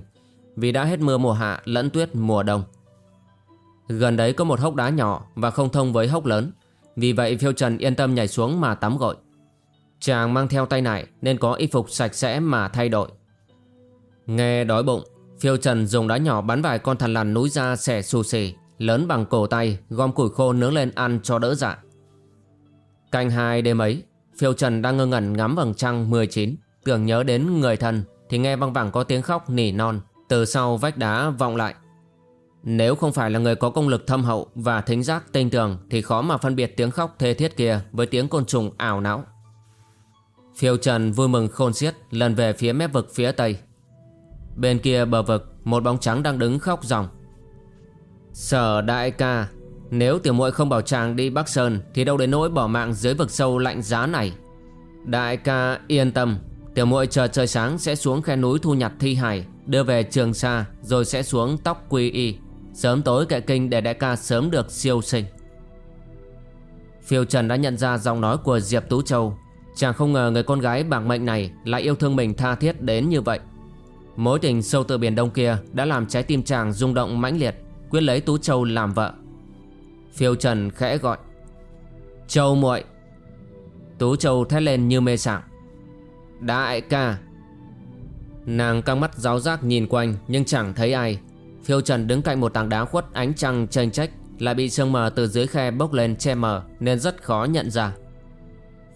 vì đã hết mưa mùa hạ lẫn tuyết mùa đông. Gần đấy có một hốc đá nhỏ và không thông với hốc lớn vì vậy, phiêu trần yên tâm nhảy xuống mà tắm gội. Chàng mang theo tay này Nên có y phục sạch sẽ mà thay đổi. Nghe đói bụng, Phiêu trần dùng đá nhỏ bắn vài con thằn lằn núi ra xẻ xù xì, Lớn bằng cổ tay, Gom củi khô nướng lên ăn cho đỡ dạ. Canh hai đêm ấy, Phiêu trần đang ngơ ngẩn ngắm vầng trăng 19 Tưởng nhớ đến người thân Thì nghe văng vẳng có tiếng khóc nỉ non, Từ sau vách đá vọng lại nếu không phải là người có công lực thâm hậu và thính giác tinh tường thì khó mà phân biệt tiếng khóc thê thiết kia với tiếng côn trùng ảo não. Phiêu Trần vui mừng khôn xiết lần về phía mép vực phía tây. Bên kia bờ vực một bóng trắng đang đứng khóc ròng. Sở đại ca, nếu tiểu muội không bảo chàng đi Bắc Sơn thì đâu đến nỗi bỏ mạng dưới vực sâu lạnh giá này. Đại ca yên tâm, tiểu muội chờ trời sáng sẽ xuống khe núi thu nhặt thi hài, đưa về Trường Sa rồi sẽ xuống tóc quy y. Sớm tối kệ kinh để đại ca sớm được siêu sinh. Phiêu Trần đã nhận ra giọng nói của Diệp Tú Châu. Chàng không ngờ người con gái bảng mệnh này lại yêu thương mình tha thiết đến như vậy. Mối tình sâu từ biển đông kia đã làm trái tim chàng rung động mãnh liệt, Quyết lấy Tú Châu làm vợ. Phiêu Trần khẽ gọi, Châu muội. Tú Châu thét lên như mê sảng, Đại ca. Nàng căng mắt giáo giác nhìn quanh nhưng chẳng thấy ai. Phiêu Trần đứng cạnh một tảng đá khuất ánh trăng chênh trách Lại bị sương mờ từ dưới khe bốc lên che mờ Nên rất khó nhận ra.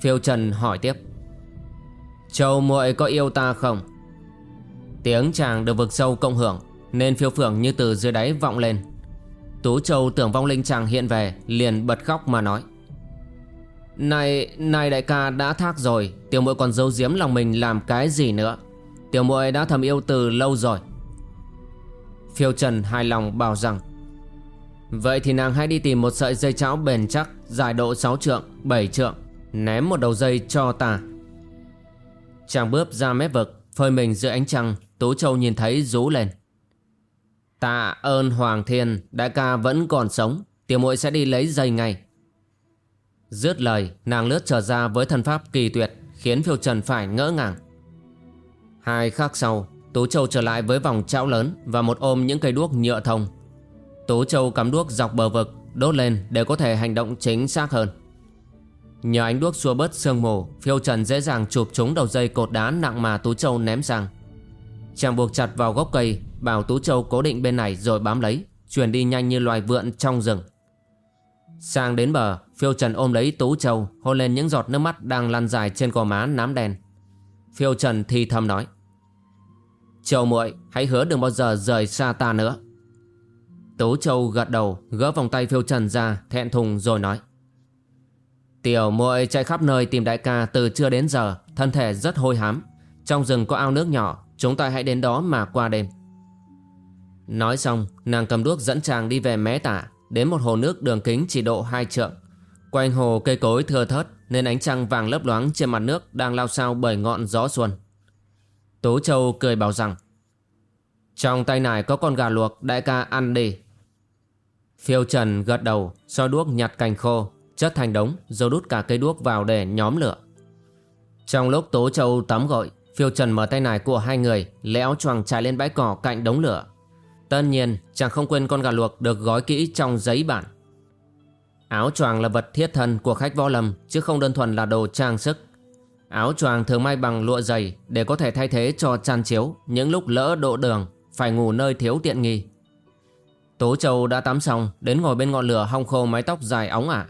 Phiêu Trần hỏi tiếp Châu muội có yêu ta không? Tiếng chàng được vực sâu cộng hưởng Nên phiêu phưởng như từ dưới đáy vọng lên. Tú Châu tưởng vong linh chàng hiện về Liền bật khóc mà nói Này, này đại ca đã thác rồi Tiểu muội còn giấu giếm lòng mình làm cái gì nữa? Tiểu muội đã thầm yêu từ lâu rồi. Phiêu Trần hài lòng bảo rằng Vậy thì nàng hãy đi tìm một sợi dây cháo bền chắc Dài độ 6 trượng, 7 trượng Ném một đầu dây cho ta. Chàng bước ra mép vực Phơi mình giữa ánh trăng Tú Châu nhìn thấy rú lên. Tạ ơn Hoàng Thiên Đại ca vẫn còn sống Tiểu muội sẽ đi lấy dây ngay. Dứt lời nàng lướt trở ra với thân pháp kỳ tuyệt Khiến phiêu trần phải ngỡ ngàng. Hai khắc sau Tú Châu trở lại với vòng chảo lớn Và một ôm những cây đuốc nhựa thông. Tú Châu cắm đuốc dọc bờ vực, Đốt lên để có thể hành động chính xác hơn. Nhờ ánh đuốc xua bớt sương mù, Phiêu Trần dễ dàng chụp trúng đầu dây cột đá nặng mà Tú Châu ném sang. Chàng buộc chặt vào gốc cây, Bảo Tú Châu cố định bên này rồi bám lấy, Chuyển đi nhanh như loài vượn trong rừng. Sang đến bờ, Phiêu Trần ôm lấy Tú Châu, Hôn lên những giọt nước mắt đang lăn dài trên gò má nám đen. Phiêu Trần thì thầm nói Châu muội, hãy hứa đừng bao giờ rời xa ta nữa. Tố Châu gật đầu, Gỡ vòng tay phiêu trần ra, Thẹn thùng rồi nói. Tiểu muội chạy khắp nơi tìm đại ca Từ trưa đến giờ, Thân thể rất hôi hám. Trong rừng có ao nước nhỏ, Chúng ta hãy đến đó mà qua đêm. Nói xong, nàng cầm đuốc dẫn chàng đi về mé tả, Đến một hồ nước đường kính chỉ độ hai trượng. Quanh hồ cây cối thưa thớt, Nên ánh trăng vàng lấp loáng trên mặt nước Đang lao sao bởi ngọn gió xuân. Tố Châu cười bảo rằng, Trong tay này có con gà luộc, đại ca ăn đi. Phiêu Trần gật đầu, soi đuốc nhặt cành khô, Chất thành đống rồi đút cả cây đuốc vào để nhóm lửa. Trong lúc Tố Châu tắm gội, Phiêu Trần mở tay nải của hai người Léo choàng chạy lên bãi cỏ cạnh đống lửa. Tất nhiên, chàng không quên con gà luộc Được gói kỹ trong giấy bản. Áo choàng là vật thiết thân của khách võ lâm, Chứ không đơn thuần là đồ trang sức. Áo choàng thường may bằng lụa dày để có thể thay thế cho chăn chiếu những lúc lỡ độ đường, phải ngủ nơi thiếu tiện nghi. Tố Châu đã tắm xong, đến ngồi bên ngọn lửa hong khô mái tóc dài óng ả.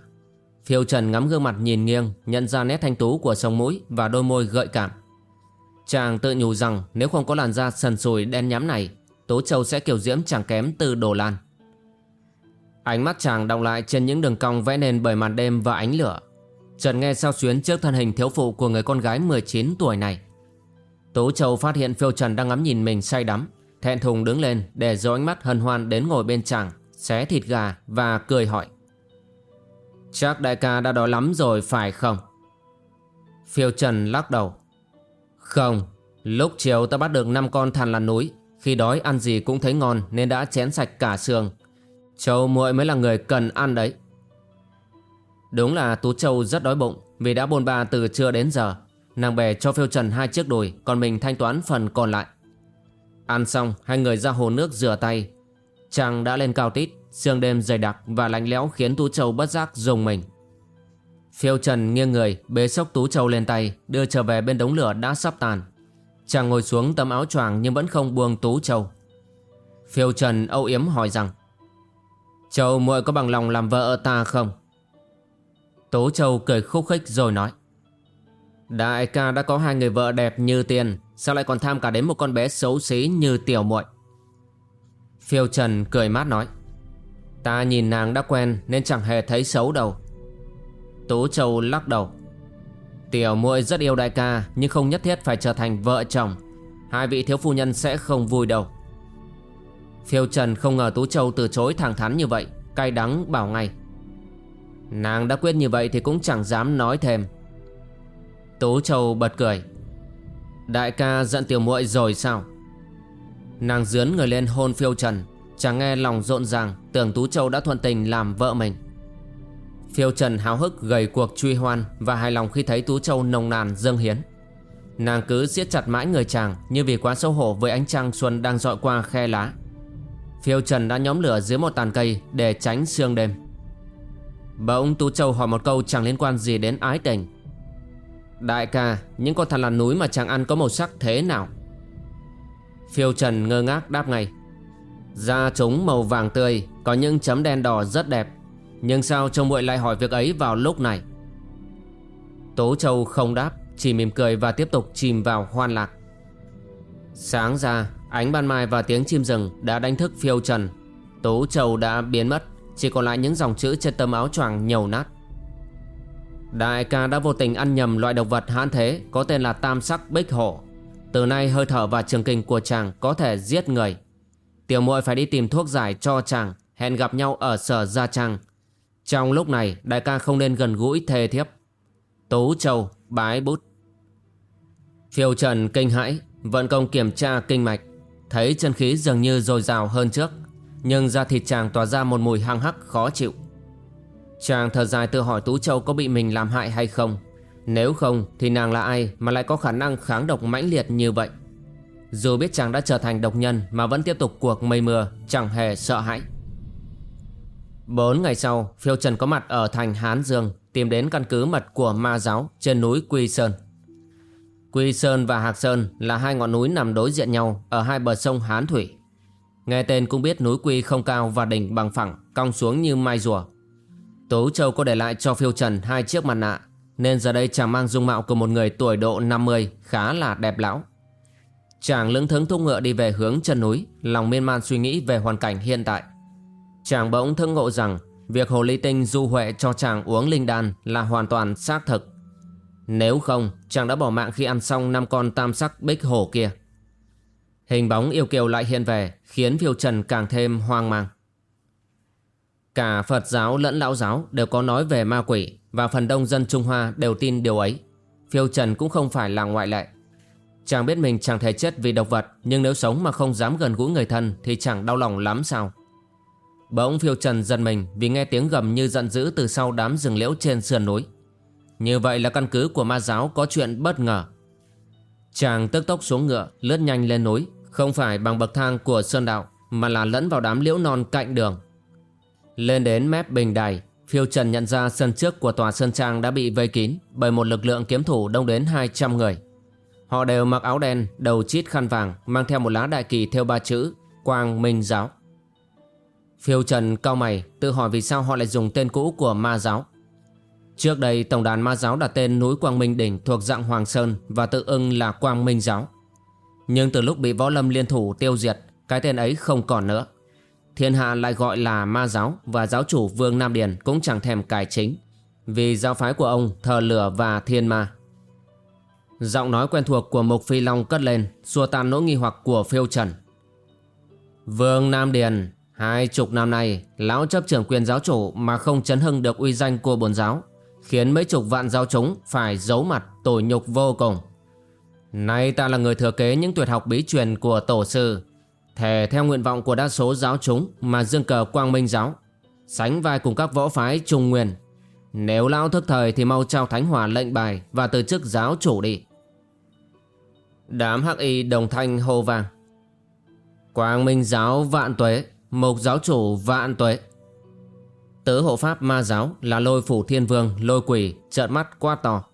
Phiêu Trần ngắm gương mặt nhìn nghiêng, nhận ra nét thanh tú của sống mũi và đôi môi gợi cảm. Chàng tự nhủ rằng nếu không có làn da sần sùi đen nhám này, Tố Châu sẽ kiểu diễm chẳng kém từ đồ lan. Ánh mắt chàng đọng lại trên những đường cong vẽ nên bởi màn đêm và ánh lửa Chợt nghe sao xuyến trước thân hình thiếu phụ của người con gái 19 tuổi này. Tố Châu phát hiện phiêu trần đang ngắm nhìn mình say đắm, Thẹn thùng đứng lên để dấu ánh mắt hân hoan đến ngồi bên chàng, Xé thịt gà và cười hỏi. Chắc đại ca đã đói lắm rồi phải không? Phiêu Trần lắc đầu. Không, Lúc chiều ta bắt được 5 con thằn lằn núi, Khi đói ăn gì cũng thấy ngon Nên đã chén sạch cả xương. Châu muội mới là người cần ăn đấy. Đúng là Tú Châu rất đói bụng vì đã bôn ba từ trưa đến giờ. Nàng bè cho phiêu trần hai chiếc đùi còn mình thanh toán phần còn lại. Ăn xong hai người ra hồ nước rửa tay. Trăng đã lên cao tít, sương đêm dày đặc và lạnh lẽo khiến Tú Châu bất giác dùng mình. Phiêu Trần nghiêng người bế sốc Tú Châu lên tay Đưa trở về bên đống lửa đã sắp tàn Chàng ngồi xuống tấm áo choàng Nhưng vẫn không buông Tú Châu Phiêu Trần âu yếm hỏi rằng Châu muội có bằng lòng làm vợ ta không Tố Châu cười khúc khích rồi nói, Đại ca đã có hai người vợ đẹp như tiền, Sao lại còn tham cả đến một con bé xấu xí như tiểu muội? Phiêu Trần cười mát nói, Ta nhìn nàng đã quen nên chẳng hề thấy xấu đâu. Tố Châu lắc đầu, Tiểu muội rất yêu đại ca, Nhưng không nhất thiết phải trở thành vợ chồng. Hai vị thiếu phu nhân sẽ không vui đâu. Phiêu Trần không ngờ Tú Châu từ chối thẳng thắn như vậy, Cay đắng bảo ngay Nàng đã quyết như vậy thì cũng chẳng dám nói thêm. Tú Châu bật cười. Đại ca giận tiểu muội rồi sao? Nàng dướn người lên hôn phiêu trần, chẳng nghe lòng rộn ràng, Tưởng Tú Châu đã thuận tình làm vợ mình. Phiêu trần háo hức gầy cuộc truy hoan Và hài lòng khi thấy Tú Châu nồng nàn, dâng hiến. Nàng cứ siết chặt mãi người chàng Như vì quá xấu hổ với ánh trăng xuân đang dọi qua khe lá. Phiêu trần đã nhóm lửa dưới một tàn cây Để tránh sương đêm. Bỗng Tú Châu hỏi một câu chẳng liên quan gì đến ái tình. Đại ca Những con thằn lằn núi mà chàng ăn có màu sắc thế nào? Phiêu Trần ngơ ngác đáp ngay. Da chúng màu vàng tươi, Có những chấm đen đỏ rất đẹp. Nhưng sao trông muội lại hỏi việc ấy vào lúc này? Tố Châu không đáp, Chỉ mỉm cười và tiếp tục chìm vào hoan lạc. Sáng ra, Ánh ban mai và tiếng chim rừng Đã đánh thức phiêu trần. Tố Châu đã biến mất. Chỉ còn lại những dòng chữ trên tấm áo choàng nhầu nát. Đại ca đã vô tình ăn nhầm loại động vật hãn thế, Có tên là tam sắc bích hổ. Từ nay hơi thở và trường kinh của chàng Có thể giết người. Tiểu muội phải đi tìm thuốc giải cho chàng, Hẹn gặp nhau ở sở Gia Trang. Trong lúc này, đại ca không nên gần gũi thề thiếp. Tú Châu, bái bút. Phiêu Trần kinh hãi, Vận công kiểm tra kinh mạch. Thấy chân khí dường như dồi dào hơn trước. Nhưng da thịt chàng tỏa ra một mùi hăng hắc khó chịu. Chàng thở dài tự hỏi Tú Châu có bị mình làm hại hay không. Nếu không, thì nàng là ai mà lại có khả năng kháng độc mãnh liệt như vậy? Dù biết chàng đã trở thành độc nhân mà vẫn tiếp tục cuộc mây mưa, Chẳng hề sợ hãi. Bốn ngày sau, Phiêu Trần có mặt ở thành Hán Dương, Tìm đến căn cứ mật của ma giáo trên núi Quy Sơn. Quy Sơn và Hạc Sơn là hai ngọn núi nằm đối diện nhau ở hai bờ sông Hán Thủy. Nghe tên cũng biết núi Quy không cao và đỉnh bằng phẳng, cong xuống như mai rùa. Tố Châu có để lại cho phiêu trần hai chiếc mặt nạ Nên giờ đây chàng mang dung mạo của một người tuổi độ 50 khá là đẹp lão. Chàng lững thững thúc ngựa đi về hướng chân núi Lòng miên man suy nghĩ về hoàn cảnh hiện tại. Chàng bỗng thức ngộ rằng Việc hồ ly tinh du huệ cho chàng uống linh đan là hoàn toàn xác thực. Nếu không chàng đã bỏ mạng khi ăn xong năm con tam sắc bích hổ kia. Hình bóng yêu kiều lại hiện về Khiến phiêu trần càng thêm hoang mang Cả Phật giáo lẫn Lão giáo đều có nói về ma quỷ và phần đông dân Trung Hoa đều tin điều ấy. Phiêu Trần cũng không phải là ngoại lệ. Chàng biết mình chẳng thể chết vì độc vật nhưng nếu sống mà không dám gần gũi người thân thì chẳng đau lòng lắm sao. Bỗng Phiêu Trần giật mình vì nghe tiếng gầm như giận dữ từ sau đám rừng liễu trên sườn núi. Như vậy là căn cứ của ma giáo có chuyện bất ngờ. Chàng tức tốc xuống ngựa, lướt nhanh lên núi, không phải bằng bậc thang của sơn đạo mà là lẫn vào đám liễu non cạnh đường. Lên đến mép bình đài, Phiêu Trần nhận ra sân trước của tòa Sơn Trang đã bị vây kín bởi một lực lượng kiếm thủ đông đến 200 người. Họ đều mặc áo đen, đầu chít khăn vàng, mang theo một lá đại kỳ theo ba chữ Quang Minh Giáo. Phiêu Trần cao mày tự hỏi vì sao họ lại dùng tên cũ của ma giáo. Trước đây tổng đàn ma giáo đặt tên núi Quang Minh Đỉnh thuộc dạng Hoàng Sơn và tự ưng là Quang Minh Giáo. Nhưng từ lúc bị võ lâm liên thủ tiêu diệt, cái tên ấy không còn nữa. Thiên hạ lại gọi là ma giáo và giáo chủ Vương Nam Điền cũng chẳng thèm cải chính vì giáo phái của ông thờ lửa và thiên ma. Giọng nói quen thuộc của Mục Phi Long cất lên xua tan nỗi nghi hoặc của phiêu trần. Vương Nam Điền, hai chục năm nay lão chấp trưởng quyền giáo chủ mà không chấn hưng được uy danh của bồn giáo khiến mấy chục vạn giáo chúng phải giấu mặt tội nhục vô cùng. Nay ta là người thừa kế những tuyệt học bí truyền của tổ sư. Thề theo nguyện vọng của đa số giáo chúng mà dương cờ quang minh giáo, Sánh vai cùng các võ phái trung nguyên. Nếu lão thức thời thì mau trao thánh hỏa lệnh bài và từ chức giáo chủ đi. Đám hắc y đồng thanh hô vang. Quang minh giáo vạn tuế Mục giáo chủ vạn tuế. Tứ hộ pháp ma giáo là lôi phủ thiên vương, lôi quỷ, trợn mắt quá to.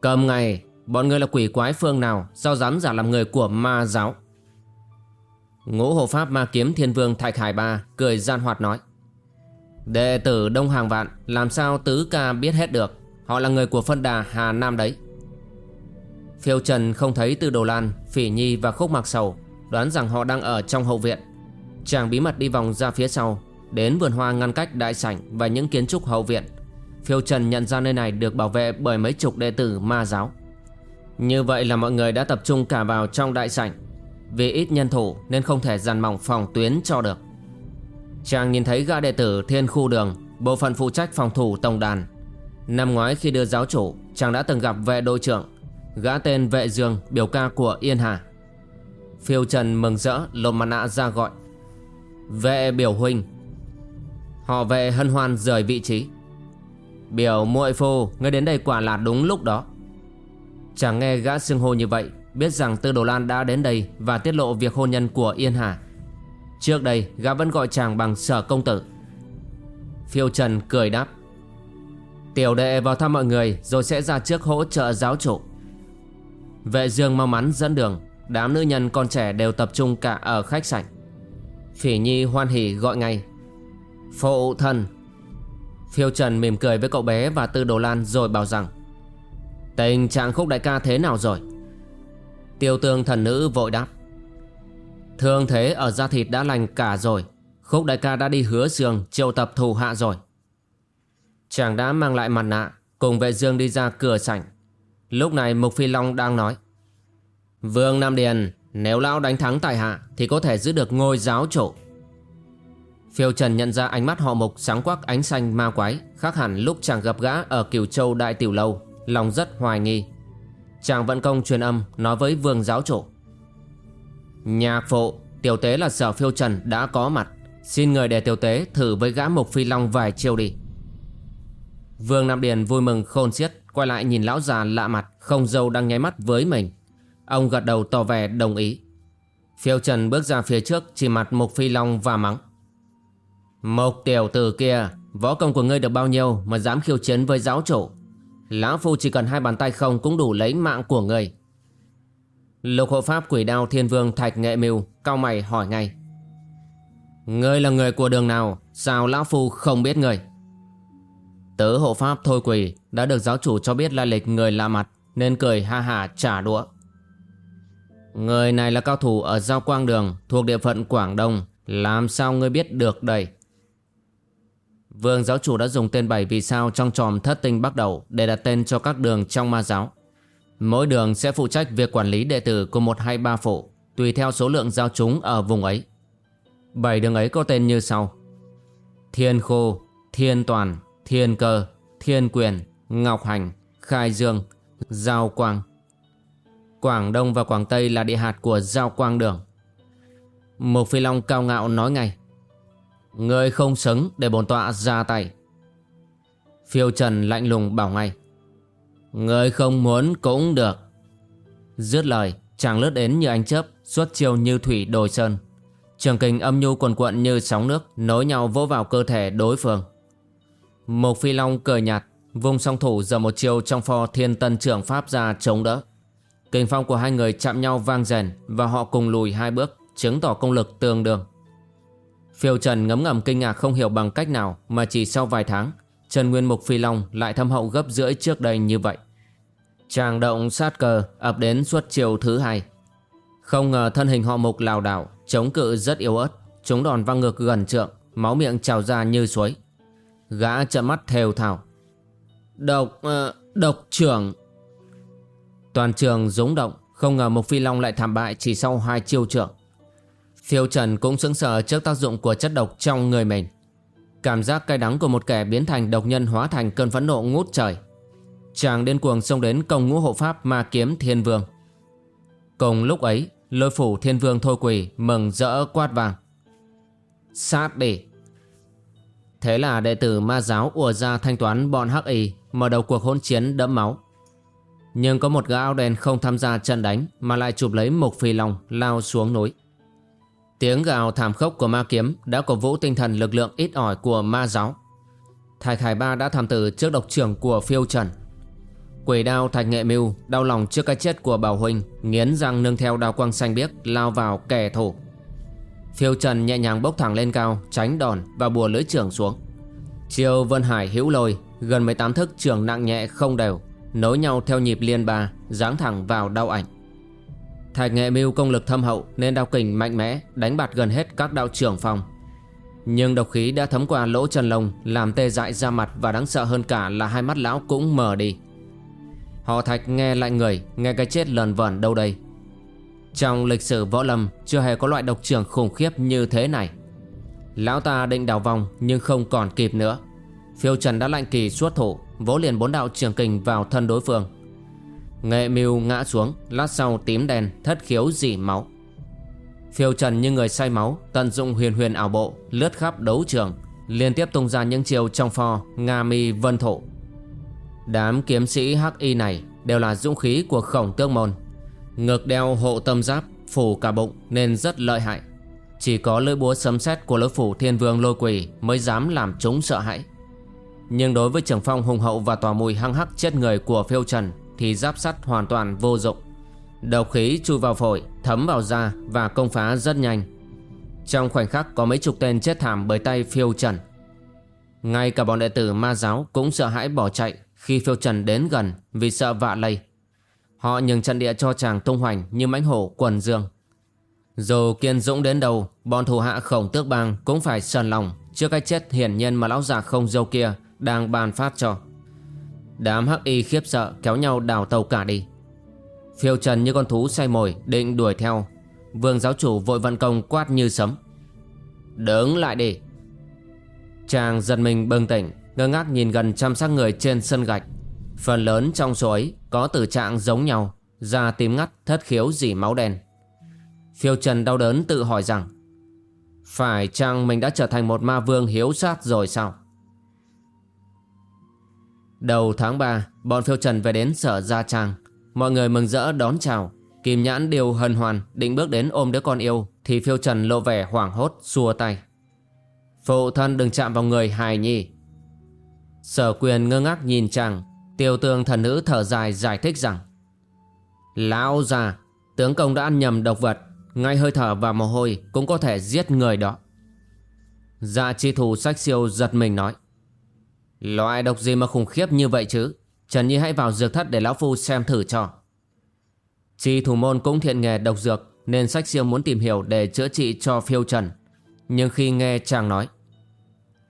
Cầm ngày Bọn người là quỷ quái phương nào Sao dám giả làm người của ma giáo? Ngũ hộ pháp ma kiếm thiên vương Thạch Hải Ba Cười gian hoạt nói, Đệ tử Đông Hàng Vạn, Làm sao tứ ca biết hết được? Họ là người của phân đà Hà Nam đấy. Phiêu Trần không thấy Tư Đồ Lan, Phỉ Nhi và Khúc Mạc Sầu, Đoán rằng họ đang ở trong hậu viện. Chàng bí mật đi vòng ra phía sau, Đến vườn hoa ngăn cách đại sảnh Và những kiến trúc hậu viện. Phiêu Trần nhận ra nơi này được bảo vệ bởi mấy chục đệ tử ma giáo. Như vậy là mọi người đã tập trung cả vào trong đại sảnh. Vì ít nhân thủ nên không thể dàn mỏng phòng tuyến cho được. Chàng nhìn thấy gã đệ tử thiên khu đường, Bộ phận phụ trách phòng thủ tổng đàn. Năm ngoái khi đưa giáo chủ, Chàng đã từng gặp vệ đội trưởng, Gã tên vệ dương, biểu ca của Yên Hà. Phiêu Trần mừng rỡ, lột mặt nạ ra gọi. Vệ biểu huynh Họ vệ hân hoan rời vị trí. Biểu muội phu Ngươi đến đây quả là đúng lúc đó. Chàng nghe gã xưng hô như vậy, Biết rằng Tư Đồ Lan đã đến đây Và tiết lộ việc hôn nhân của Yên Hà. Trước đây, gã vẫn gọi chàng bằng sở công tử. Phiêu Trần cười đáp, Tiểu đệ vào thăm mọi người Rồi sẽ ra trước hỗ trợ giáo chủ. Vệ dương mau mắn dẫn đường, Đám nữ nhân con trẻ đều tập trung cả ở khách sảnh Phỉ Nhi hoan hỉ gọi ngay, Phụ thân. Phiêu Trần mỉm cười với cậu bé và Tư Đồ Lan rồi bảo rằng Tình trạng khúc đại ca thế nào rồi? Tiêu tương thần nữ vội đáp. Thương thế ở da thịt đã lành cả rồi. Khúc đại ca đã đi hứa sường triệu tập thù hạ rồi. Chàng đã mang lại mặt nạ, Cùng vệ dương đi ra cửa sảnh. Lúc này Mục Phi Long đang nói. Vương Nam Điền, Nếu lão đánh thắng tại hạ, Thì có thể giữ được ngôi giáo chủ. Phiêu Trần nhận ra ánh mắt họ Mục sáng quắc ánh xanh ma quái, Khác hẳn lúc chàng gặp gã ở Kiều Châu Đại Tiểu Lâu. Lòng rất hoài nghi. Chàng vận công truyền âm nói với vương giáo chủ. Nhạc phụ, Tiểu tế là sở phiêu trần đã có mặt. Xin người để tiểu tế thử với gã Mục Phi Long vài chiêu đi. Vương Nam Điền vui mừng khôn xiết, Quay lại nhìn lão già lạ mặt, Không dâu đang nháy mắt với mình. Ông gật đầu tỏ vẻ đồng ý. Phiêu Trần bước ra phía trước, Chỉ mặt Mục Phi Long và mắng. Mục tiểu tử kia, Võ công của ngươi được bao nhiêu Mà dám khiêu chiến với giáo chủ? Lão Phu chỉ cần hai bàn tay không Cũng đủ lấy mạng của người. Lục hộ pháp quỷ đao thiên vương Thạch Nghệ Mưu Cao mày hỏi ngay. Ngươi là người của đường nào? Sao Lão Phu không biết ngươi? Tớ hộ pháp thôi quỷ Đã được giáo chủ cho biết lai lịch người lạ mặt, Nên cười ha hà trả đũa. Người này là cao thủ ở Giao Quang Đường, Thuộc địa phận Quảng Đông. Làm sao ngươi biết được đây? Vương giáo chủ đã dùng tên bảy vì sao trong tròm thất tinh bắt đầu Để đặt tên cho các đường trong ma giáo. Mỗi đường sẽ phụ trách việc quản lý đệ tử của một hay ba phụ Tùy theo số lượng giao chúng ở vùng ấy. Bảy đường ấy có tên như sau. Thiên Khô, Thiên Toàn, Thiên Cơ, Thiên Quyền, Ngọc Hành, Khai Dương, Giao Quang. Quảng Đông và Quảng Tây là địa hạt của Giao Quang Đường. Mục Phi Long cao ngạo nói ngay Ngươi không xứng để bổn tọa ra tay. Phiêu Trần lạnh lùng bảo ngay. Ngươi không muốn cũng được. Dứt lời, chàng lướt đến như ánh chớp Xuất chiêu như thủy đồi sơn. Trường kinh âm nhu quần quận như sóng nước, Nối nhau vỗ vào cơ thể đối phương. Mục phi long cười nhạt, Vùng song thủ giờ một chiều trong pho thiên tân trưởng pháp ra chống đỡ. Kinh phong của hai người chạm nhau vang rèn Và họ cùng lùi hai bước, Chứng tỏ công lực tương đương. Phiêu Trần ngấm ngầm kinh ngạc không hiểu bằng cách nào Mà chỉ sau vài tháng Trần Nguyên Mục Phi Long lại thâm hậu gấp rưỡi trước đây như vậy. Tràng động sát cờ ập đến suốt chiều thứ hai. Không ngờ thân hình họ mục lào đảo Chống cự rất yếu ớt Chúng đòn văng ngược gần trượng Máu miệng trào ra như suối. Gã trợn mắt thều thào. Độc... Uh, độc trưởng. Toàn trường rúng động Không ngờ Mục Phi Long lại thảm bại chỉ sau hai chiêu trưởng Phiêu Trần cũng sững sờ trước tác dụng của chất độc trong người mình. Cảm giác cay đắng của một kẻ biến thành độc nhân hóa thành cơn phẫn nộ ngút trời. Chàng điên cuồng xông đến công ngũ hộ pháp ma kiếm thiên vương. Cùng lúc ấy, Lôi phủ thiên vương thôi quỳ mừng rỡ quát vàng. Sát đi Thế là đệ tử ma giáo ùa ra thanh toán bọn hắc y, Mở đầu cuộc hỗn chiến đẫm máu. Nhưng có một gã áo đen không tham gia trận đánh Mà lại chụp lấy một phi long lao xuống núi. Tiếng gào thảm khốc của ma kiếm đã cổ vũ tinh thần lực lượng ít ỏi của ma giáo. Thạch Hải Ba đã tham tử trước độc trưởng của phiêu trần. Quỷ đao Thạch Nghệ Mưu đau lòng trước cái chết của Bảo Huynh, nghiến răng nương theo đao quang xanh biếc lao vào kẻ thù. Phiêu trần nhẹ nhàng bốc thẳng lên cao, tránh đòn và bùa lưỡi trưởng xuống. Chiêu Vân Hải hữu lôi, gần 18 thức trưởng nặng nhẹ không đều, nối nhau theo nhịp liên ba, giáng thẳng vào đao ảnh. Thạch nghệ mưu công lực thâm hậu nên đao kình mạnh mẽ đánh bạt gần hết các đạo trưởng phòng. Nhưng độc khí đã thấm qua lỗ chân lông làm tê dại da mặt và đáng sợ hơn cả là hai mắt lão cũng mờ đi. Họ thạch nghe lại người, nghe cái chết lờn vẩn đâu đây. Trong lịch sử võ lâm chưa hề có loại độc trưởng khủng khiếp như thế này. Lão ta định đào vòng nhưng không còn kịp nữa. Phiêu Trần đã lạnh kỳ xuất thủ, vỗ liền bốn đạo trường kình vào thân đối phương. Nghệ mưu ngã xuống, Lát sau tím đen, thất khiếu dỉ máu. Phiêu trần như người say máu, Tận dụng huyền huyền ảo bộ, Lướt khắp đấu trường, Liên tiếp tung ra những chiều trong pho, Nga mi, vân thổ. Đám kiếm sĩ hắc y này Đều là dũng khí của khổng tước môn. Ngực đeo hộ tâm giáp, Phủ cả bụng nên rất lợi hại. Chỉ có lưỡi búa sấm sét của lưỡi phủ thiên vương lôi quỷ Mới dám làm chúng sợ hãi. Nhưng đối với trưởng phong hùng hậu Và tòa mùi hăng hắc chết người của phiêu trần thì giáp sắt hoàn toàn vô dụng. Độc khí chui vào phổi, thấm vào da và công phá rất nhanh. Trong khoảnh khắc có mấy chục tên chết thảm bởi tay phiêu trần. Ngay cả bọn đệ tử ma giáo cũng sợ hãi bỏ chạy khi phiêu trần đến gần vì sợ vạ lây. Họ nhường trận địa cho chàng tung hoành như mãnh hổ quần dương. Dù kiên dũng đến đâu, bọn thủ hạ khổng tước bang cũng phải sờn lòng trước cái chết hiển nhiên mà lão già không dâu kia đang bàn phát cho. Đám hắc y khiếp sợ kéo nhau đào tàu cả đi. Phiêu trần như con thú say mồi định đuổi theo. Vương giáo chủ vội vận công quát như sấm. Đứng lại đi. Chàng giật mình bừng tỉnh, Ngơ ngác nhìn gần trăm xác người trên sân gạch. Phần lớn trong số ấy Có tử trạng giống nhau, Da tím ngắt, thất khiếu dỉ máu đen. Phiêu trần đau đớn tự hỏi rằng, Phải chăng mình đã trở thành một ma vương hiếu sát rồi sao? Đầu tháng 3, bọn phiêu trần về đến sở Gia Trang. Mọi người mừng rỡ đón chào. Kim nhãn đều hân hoan định bước đến ôm đứa con yêu thì phiêu trần lộ vẻ hoảng hốt xua tay. Phụ thân đừng chạm vào người hài nhi. Sở quyền ngơ ngác nhìn chàng, tiêu tương thần nữ thở dài giải thích rằng Lão già, tướng công đã ăn nhầm độc vật, ngay hơi thở và mồ hôi cũng có thể giết người đó. Dạ chi thủ sách siêu giật mình nói Loại độc gì mà khủng khiếp như vậy chứ? Trần Nhi hãy vào dược thất để lão phu xem thử cho. Chi thủ môn cũng thiện nghề độc dược, Nên sách siêu muốn tìm hiểu để chữa trị cho phiêu trần. Nhưng khi nghe chàng nói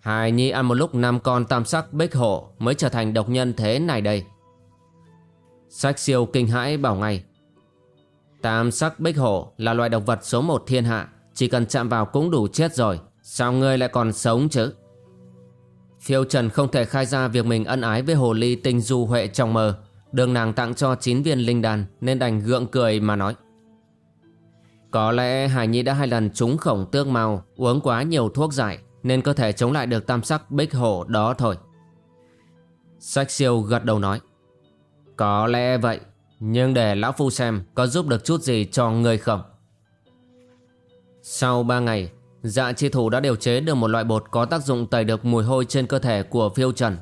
Hải Nhi ăn một lúc năm con tam sắc bích hổ Mới trở thành độc nhân thế này đây. Sách siêu kinh hãi bảo ngay, Tam sắc bích hổ là loài độc vật số một thiên hạ, Chỉ cần chạm vào cũng đủ chết rồi, Sao ngươi lại còn sống chứ? Phiêu Trần không thể khai ra việc mình ân ái với hồ ly tinh du huệ trong mơ. Đường nàng tặng cho 9 viên linh đàn Nên đành gượng cười mà nói. Có lẽ Hải Nhi đã hai lần trúng khổng tước mau, Uống quá nhiều thuốc giải, Nên cơ thể chống lại được tam sắc bích hổ đó thôi. Sách siêu gật đầu nói. Có lẽ vậy, Nhưng để lão phu xem Có giúp được chút gì cho người không? Sau 3 ngày Dạ chi thủ đã điều chế được một loại bột có tác dụng tẩy được mùi hôi trên cơ thể của phiêu trần.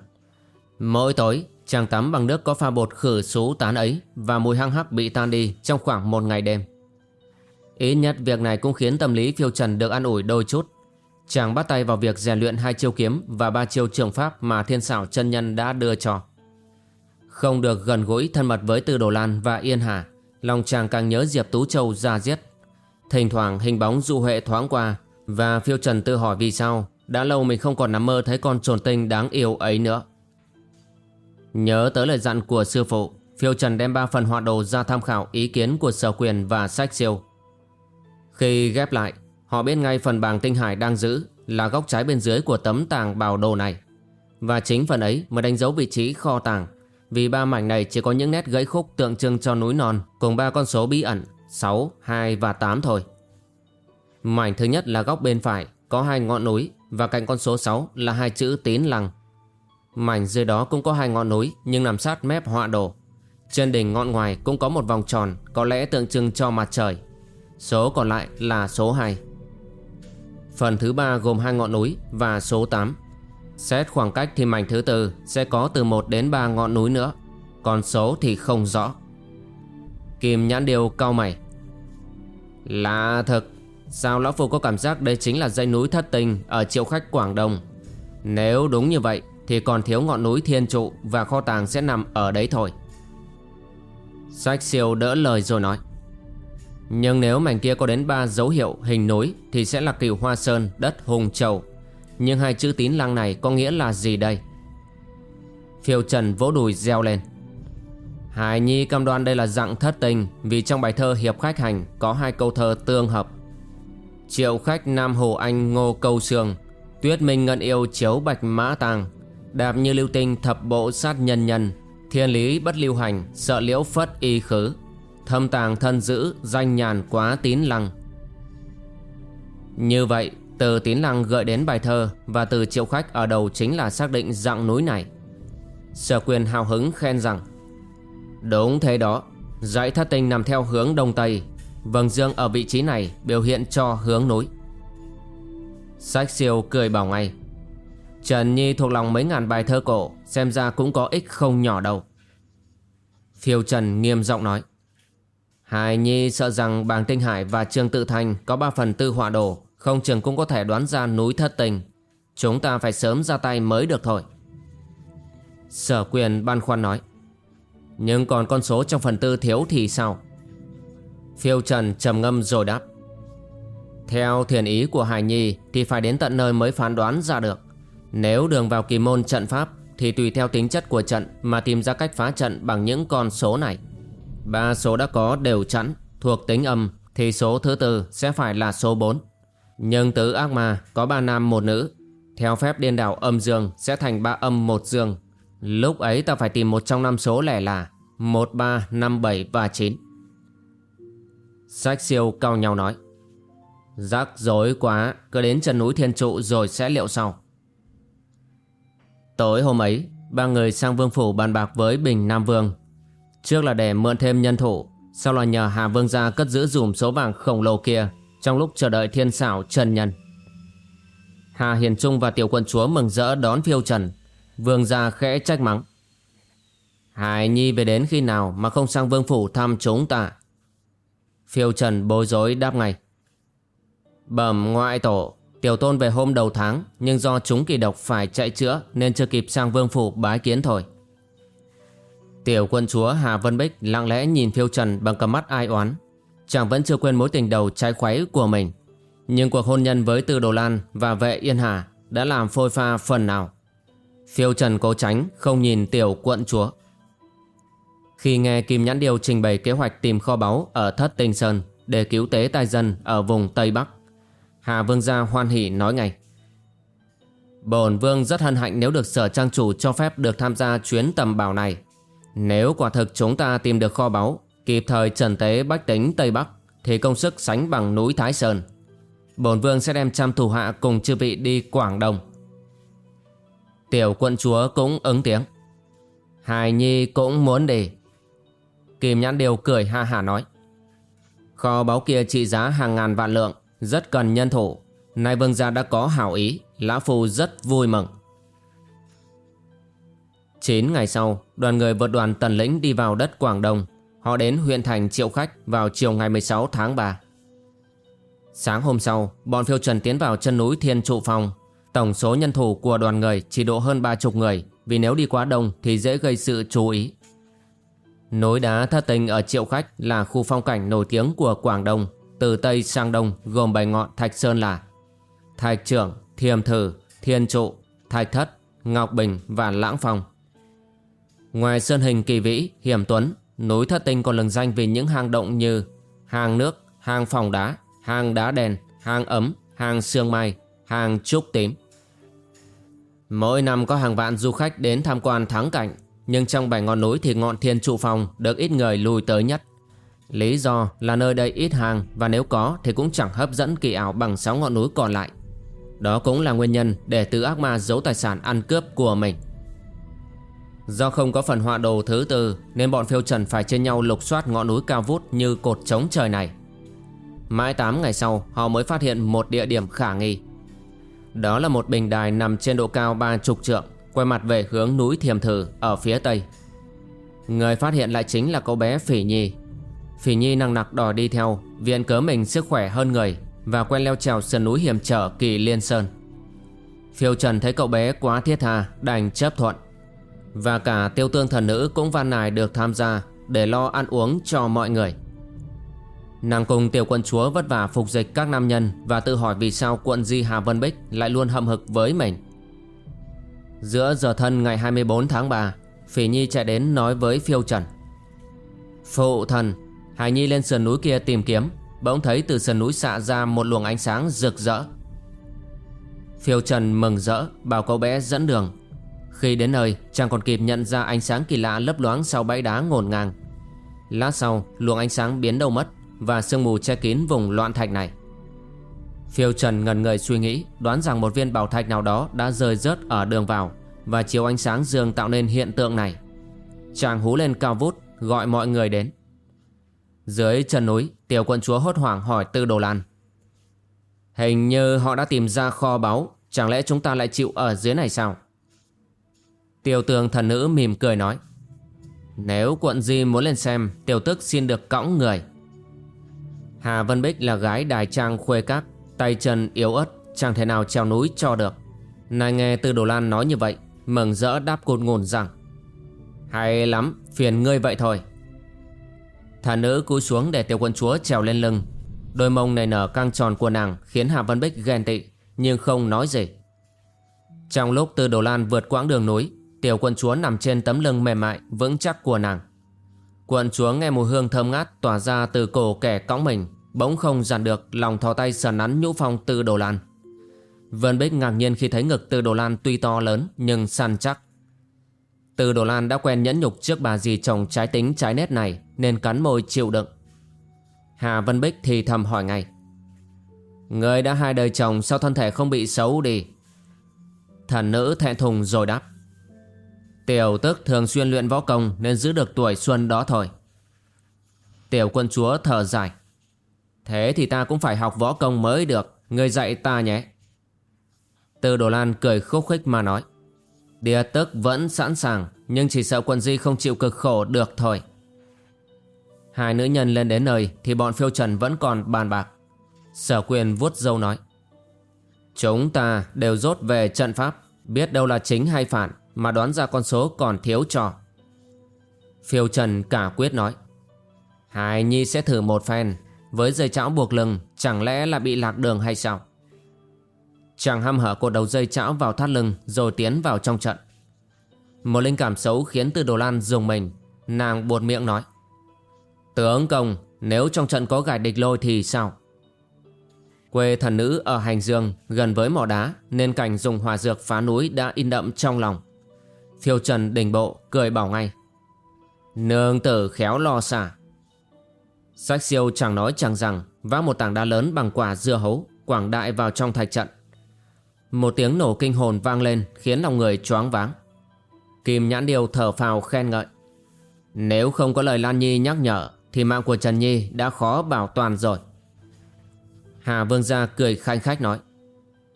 Mỗi tối, chàng tắm bằng nước có pha bột khử xú tán ấy và mùi hăng hắc bị tan đi trong khoảng một ngày đêm. Ít nhất việc này cũng khiến tâm lý phiêu trần được an ủi đôi chút. Chàng bắt tay vào việc rèn luyện hai chiêu kiếm và ba chiêu trường pháp mà thiên xảo chân nhân đã đưa cho. Không được gần gũi thân mật với Tư Đồ Lan và Yên Hà, lòng chàng càng nhớ Diệp Tú Châu ra giết. Thỉnh thoảng hình bóng du huệ thoáng qua và phiêu trần tự hỏi vì sao Đã lâu mình không còn nằm mơ thấy con trồn tinh đáng yêu ấy nữa. Nhớ tới lời dặn của sư phụ Phiêu trần đem ba phần họa đồ ra tham khảo ý kiến của sở quyền và sách siêu. Khi ghép lại Họ biết ngay phần bàng tinh hải đang giữ Là góc trái bên dưới của tấm tàng bảo đồ này. Và chính phần ấy mới đánh dấu vị trí kho tàng Vì ba mảnh này chỉ có những nét gãy khúc tượng trưng cho núi non Cùng ba con số bí ẩn 6, 2 và 8 thôi. Mảnh thứ nhất là góc bên phải, có hai ngọn núi và cạnh con số 6 là hai chữ tín lăng. Mảnh dưới đó cũng có hai ngọn núi nhưng nằm sát mép họa đồ. Trên đỉnh ngọn ngoài cũng có một vòng tròn, có lẽ tượng trưng cho mặt trời. Số còn lại là số 2. Phần thứ ba gồm hai ngọn núi và số 8 Xét khoảng cách thì mảnh thứ tư sẽ có từ 1 đến 3 ngọn núi nữa, Còn số thì không rõ Kim nhãn điều cao mày Lạ thật Sao Lão Phu có cảm giác đây chính là dãy núi thất tình Ở triệu khách Quảng Đông Nếu đúng như vậy, Thì còn thiếu ngọn núi thiên trụ Và kho tàng sẽ nằm ở đấy thôi. Sách siêu đỡ lời rồi nói. Nhưng nếu mảnh kia có đến ba dấu hiệu hình núi, Thì sẽ là cửu hoa sơn, đất hùng châu Nhưng hai chữ tín lăng này có nghĩa là gì đây? Phiêu trần vỗ đùi reo lên. Hải Nhi cam đoan đây là dạng thất tình Vì trong bài thơ Hiệp Khách Hành Có hai câu thơ tương hợp. Triệu khách Nam Hồ Anh Ngô Câu Sương Tuyết Minh Ngân Yêu Chiếu Bạch Mã Tàng, Đạp như lưu tinh thập bộ sát nhân nhân, Thiên lý bất lưu hành, Sợ liễu phất y khứ, Thâm tàng thân giữ Danh nhàn quá tín lăng. Như vậy, từ tín lăng gợi đến bài thơ Và từ triệu khách ở đầu chính là xác định dạng núi này. Sở quyền hào hứng khen rằng, Đúng thế đó, Dãy thất tinh nằm theo hướng đông tây Vầng dương, ở vị trí này, biểu hiện cho hướng núi. Sách siêu cười bảo ngay. Trần Nhi thuộc lòng mấy ngàn bài thơ cổ, Xem ra cũng có ích không nhỏ đâu. Phiêu Trần nghiêm giọng nói. Hải Nhi sợ rằng Bàng Tinh Hải và Trương Tự Thành Có ba phần tư họa đồ, Không chừng cũng có thể đoán ra núi thất tình. Chúng ta phải sớm ra tay mới được thôi. Sở quyền băn khoăn nói. Nhưng còn con số trong phần tư thiếu thì sao? Phiêu Trần trầm ngâm rồi đáp. Theo thiền ý của Hải Nhi Thì phải đến tận nơi mới phán đoán ra được. Nếu đường vào kỳ môn trận pháp Thì tùy theo tính chất của trận Mà tìm ra cách phá trận bằng những con số này. Ba số đã có đều chẵn Thuộc tính âm Thì số thứ tư sẽ phải là số 4 Nhưng tứ ác ma có ba nam một nữ. Theo phép điên đảo âm dương Sẽ thành ba âm một dương. Lúc ấy ta phải tìm một trong năm số lẻ là 1, 3, 5, 7 và 9 Sách siêu cao nhau nói. Rắc rối quá, Cứ đến chân núi thiên trụ rồi sẽ liệu sau. Tối hôm ấy, Ba người sang vương phủ bàn bạc với Bình Nam Vương. Trước là để mượn thêm nhân thủ Sau là nhờ Hà Vương gia cất giữ dùm số vàng khổng lồ kia Trong lúc chờ đợi thiên xảo trần nhân. Hà Hiền Trung và tiểu quân chúa mừng rỡ đón phiêu trần. Vương gia khẽ trách mắng. Hải Nhi về đến khi nào mà không sang vương phủ thăm chúng ta? Phiêu Trần bối rối đáp ngay. Bẩm ngoại tổ, Tiểu tôn về hôm đầu tháng, Nhưng do chúng kỳ độc phải chạy chữa Nên chưa kịp sang vương phủ bái kiến thôi. Tiểu quân chúa Hà Vân Bích Lặng lẽ nhìn Phiêu Trần bằng cặp mắt ai oán. Chàng vẫn chưa quên mối tình đầu trái khuấy của mình. Nhưng cuộc hôn nhân với Từ Đồ Lan Và vệ Yên Hà Đã làm phôi pha phần nào. Phiêu Trần cố tránh, Không nhìn tiểu quận chúa khi nghe Kim Nhãn Điêu trình bày kế hoạch tìm kho báu ở Thất Tinh Sơn để cứu tế tài dân ở vùng Tây Bắc, Hà Vương gia hoan hỉ nói ngay. Bổn Vương rất hân hạnh nếu được sở trang chủ cho phép được tham gia chuyến tầm bảo này. Nếu quả thực chúng ta tìm được kho báu, kịp thời trần tế bách tính Tây Bắc, thì công sức sánh bằng núi Thái Sơn. Bổn Vương sẽ đem trăm thủ hạ cùng chư vị đi Quảng Đông. Tiểu quận chúa cũng ứng tiếng. Hài Nhi cũng muốn đi. Kim Nhãn Điều cười ha hả nói. Kho báu kia trị giá hàng ngàn vạn lượng, rất cần nhân thủ. Nay vương gia đã có hảo ý, Lão Phu rất vui mừng. 9 ngày sau, đoàn người vượt đoàn tần lĩnh đi vào đất Quảng Đông. Họ đến huyện thành Triệu Khách vào chiều ngày 16 tháng 3. Sáng hôm sau, bọn phiêu trần tiến vào chân núi Thiên Trụ Phong. Tổng số nhân thủ của đoàn người chỉ độ hơn ba chục người, vì nếu đi quá đông thì dễ gây sự chú ý. Núi đá thất tình ở Triệu Khách là khu phong cảnh nổi tiếng của Quảng Đông, từ Tây sang Đông gồm bảy ngọn Thạch Sơn là Thạch Trưởng, Thiềm Thử, Thiên Trụ, Thạch Thất, Ngọc Bình và Lãng Phong. Ngoài sơn hình kỳ vĩ, hiểm tuấn, núi thất tinh còn lừng danh vì những hang động như hang nước, hang phòng đá, hang đá đèn, hang ấm, hang sương mai, hang trúc tím. Mỗi năm có hàng vạn du khách đến tham quan thắng cảnh nhưng trong bảy ngọn núi thì ngọn thiên trụ phòng được ít người lùi tới nhất. Lý do là nơi đây ít hàng và nếu có thì cũng chẳng hấp dẫn kỳ ảo bằng sáu ngọn núi còn lại. Đó cũng là nguyên nhân để tứ ác ma giấu tài sản ăn cướp của mình. Do không có phần họa đồ thứ tư nên bọn phiêu trần phải trên nhau lục soát ngọn núi cao vút như cột trống trời này. Mãi 8 ngày sau, họ mới phát hiện một địa điểm khả nghi Đó là một bình đài nằm trên độ cao ba chục trượng Quay mặt về hướng núi Thiềm Thử ở phía tây. Người phát hiện lại chính là cậu bé Phỉ Nhi. Phỉ Nhi năng nặc đòi đi theo, Viện cớ mình sức khỏe hơn người Và quen leo trèo sườn núi hiểm trở kỳ liên sơn. Phiêu Trần thấy cậu bé quá thiết tha, Đành chấp thuận. Và cả tiêu tương thần nữ cũng van nài được tham gia Để lo ăn uống cho mọi người. Nàng cùng tiểu quân chúa vất vả phục dịch các nam nhân Và tự hỏi vì sao quận Di Hà Vân Bích Lại luôn hậm hực với mình. Giữa giờ thân ngày 24 tháng 3 Phỉ Nhi chạy đến nói với phiêu trần. Phụ thần Hải Nhi lên sườn núi kia tìm kiếm, Bỗng thấy từ sườn núi xạ ra một luồng ánh sáng rực rỡ. Phiêu trần mừng rỡ, Bảo cậu bé dẫn đường. Khi đến nơi, chàng còn kịp nhận ra ánh sáng kỳ lạ lấp loáng sau bãi đá ngổn ngang. Lát sau, luồng ánh sáng biến đâu mất Và sương mù che kín vùng loạn thạch này. Phiêu trần ngần người suy nghĩ, Đoán rằng một viên bảo thạch nào đó đã rơi rớt ở đường vào Và chiếu ánh sáng dương tạo nên hiện tượng này. Chàng hú lên cao vút, Gọi mọi người đến. Dưới chân núi, Tiểu quận chúa hốt hoảng hỏi Tư Đồ Lan. Hình như họ đã tìm ra kho báu, Chẳng lẽ chúng ta lại chịu ở dưới này sao? Tiểu tường thần nữ mỉm cười nói. Nếu quận di muốn lên xem, Tiểu tức xin được cõng người. Hà Vân Bích là gái đài trang khuê cáp Tay chân yếu ớt, Chẳng thể nào trèo núi cho được. Nay nghe Tư Đồ Lan nói như vậy, Mừng rỡ đáp cột ngồn rằng, Hay lắm, phiền ngươi vậy thôi. Thần nữ cúi xuống để tiểu quân chúa trèo lên lưng. Đôi mông nảy nở căng tròn của nàng Khiến Hà Văn Bích ghen tị, Nhưng không nói gì. Trong lúc Tư Đồ Lan vượt quãng đường núi, Tiểu quân chúa nằm trên tấm lưng mềm mại, Vững chắc của nàng. Quận chúa nghe mùi hương thơm ngát Tỏa ra từ cổ kẻ cõng mình. Bỗng không dàn được, lòng thò tay sờ nắn nhũ phong Tư Đồ Lan. Vân Bích ngạc nhiên khi thấy ngực Tư Đồ Lan tuy to lớn, Nhưng săn chắc. Tư Đồ Lan đã quen nhẫn nhục trước bà dì chồng trái tính, trái nét này, Nên cắn môi chịu đựng. Hà Vân Bích thì thầm hỏi ngay. Người đã hai đời chồng, sao thân thể không bị xấu đi? Thần nữ thẹn thùng rồi đáp. Tiểu tức thường xuyên luyện võ công, Nên giữ được tuổi xuân đó thôi. Tiểu quân chúa thở dài. Thế thì ta cũng phải học võ công mới được. Người dạy ta nhé. Từ Đồ Lan cười khúc khích mà nói. Địa tức vẫn sẵn sàng, Nhưng chỉ sợ quân di không chịu cực khổ được thôi. Hai nữ nhân lên đến nơi Thì bọn phiêu trần vẫn còn bàn bạc. Sở quyền vuốt dâu nói. Chúng ta đều rốt về trận pháp, Biết đâu là chính hay phản, Mà đoán ra con số còn thiếu trò. Phiêu trần cả quyết nói. Hải Nhi sẽ thử một phen với dây chảo buộc lưng, Chẳng lẽ là bị lạc đường hay sao? Chàng hăm hở cột đầu dây chảo vào thắt lưng, Rồi tiến vào trong trận. Một linh cảm xấu khiến từ đồ lan dùng mình. Nàng buột miệng nói, Tướng công, Nếu trong trận có gài địch lôi thì sao? Quê thần nữ ở Hành Dương Gần với mỏ đá, Nên cảnh dùng hòa dược phá núi đã in đậm trong lòng. Thiêu trần đình bộ Cười bảo ngay, Nương tử khéo lo xả Sách siêu chẳng nói chẳng rằng, Vác một tảng đá lớn bằng quả dưa hấu, Quảng đại vào trong thạch trận. Một tiếng nổ kinh hồn vang lên, Khiến lòng người choáng váng. Kim nhãn điều thở phào khen ngợi. Nếu không có lời Lan Nhi nhắc nhở, thì mạng của Trần Nhi đã khó bảo toàn rồi. Hà Vương Gia cười khanh khách nói,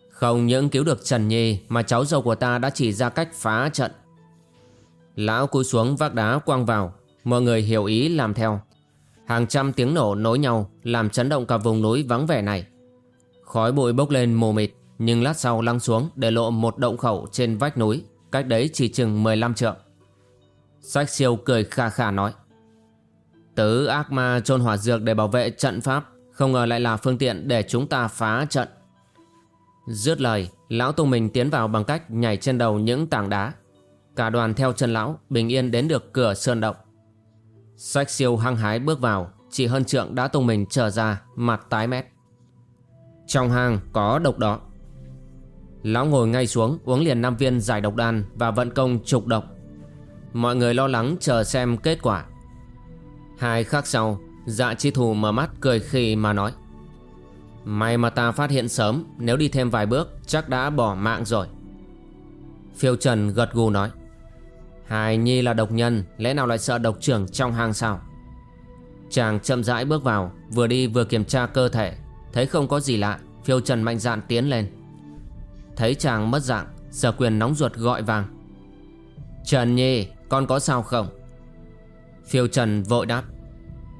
Không những cứu được Trần Nhi, Mà cháu dâu của ta đã chỉ ra cách phá trận. Lão cúi xuống vác đá quăng vào, Mọi người hiểu ý làm theo. Hàng trăm tiếng nổ nối nhau, Làm chấn động cả vùng núi vắng vẻ này. Khói bụi bốc lên mù mịt, Nhưng lát sau lăng xuống để lộ một động khẩu trên vách núi, Cách đấy chỉ chừng 15 trượng. Sách siêu cười kha kha nói, Tứ ác ma trôn hỏa dược để bảo vệ trận pháp, Không ngờ lại là phương tiện để chúng ta phá trận. Dứt lời, Lão tung mình tiến vào bằng cách nhảy trên đầu những tảng đá. Cả đoàn theo chân lão Bình yên đến được cửa sơn động. Sách siêu hăng hái bước vào Chỉ hơn trượng đã tung mình trở ra, Mặt tái mét. Trong hang có độc đó Lão ngồi ngay xuống, uống liền 5 viên giải độc đan Và vận công trục độc. Mọi người lo lắng chờ xem kết quả. Hai khắc sau Dạ chi thù mở mắt cười khi mà nói, May mà ta phát hiện sớm, Nếu đi thêm vài bước, chắc đã bỏ mạng rồi. Phiêu Trần gật gù nói Hài Nhi là độc nhân, Lẽ nào lại sợ độc trưởng trong hang sao? Chàng chậm rãi bước vào, Vừa đi vừa kiểm tra cơ thể. Thấy không có gì lạ, Phiêu Trần mạnh dạn tiến lên. Thấy chàng mất dạng, Sở quyền nóng ruột gọi vàng. Trần Nhi, con có sao không? Phiêu Trần vội đáp.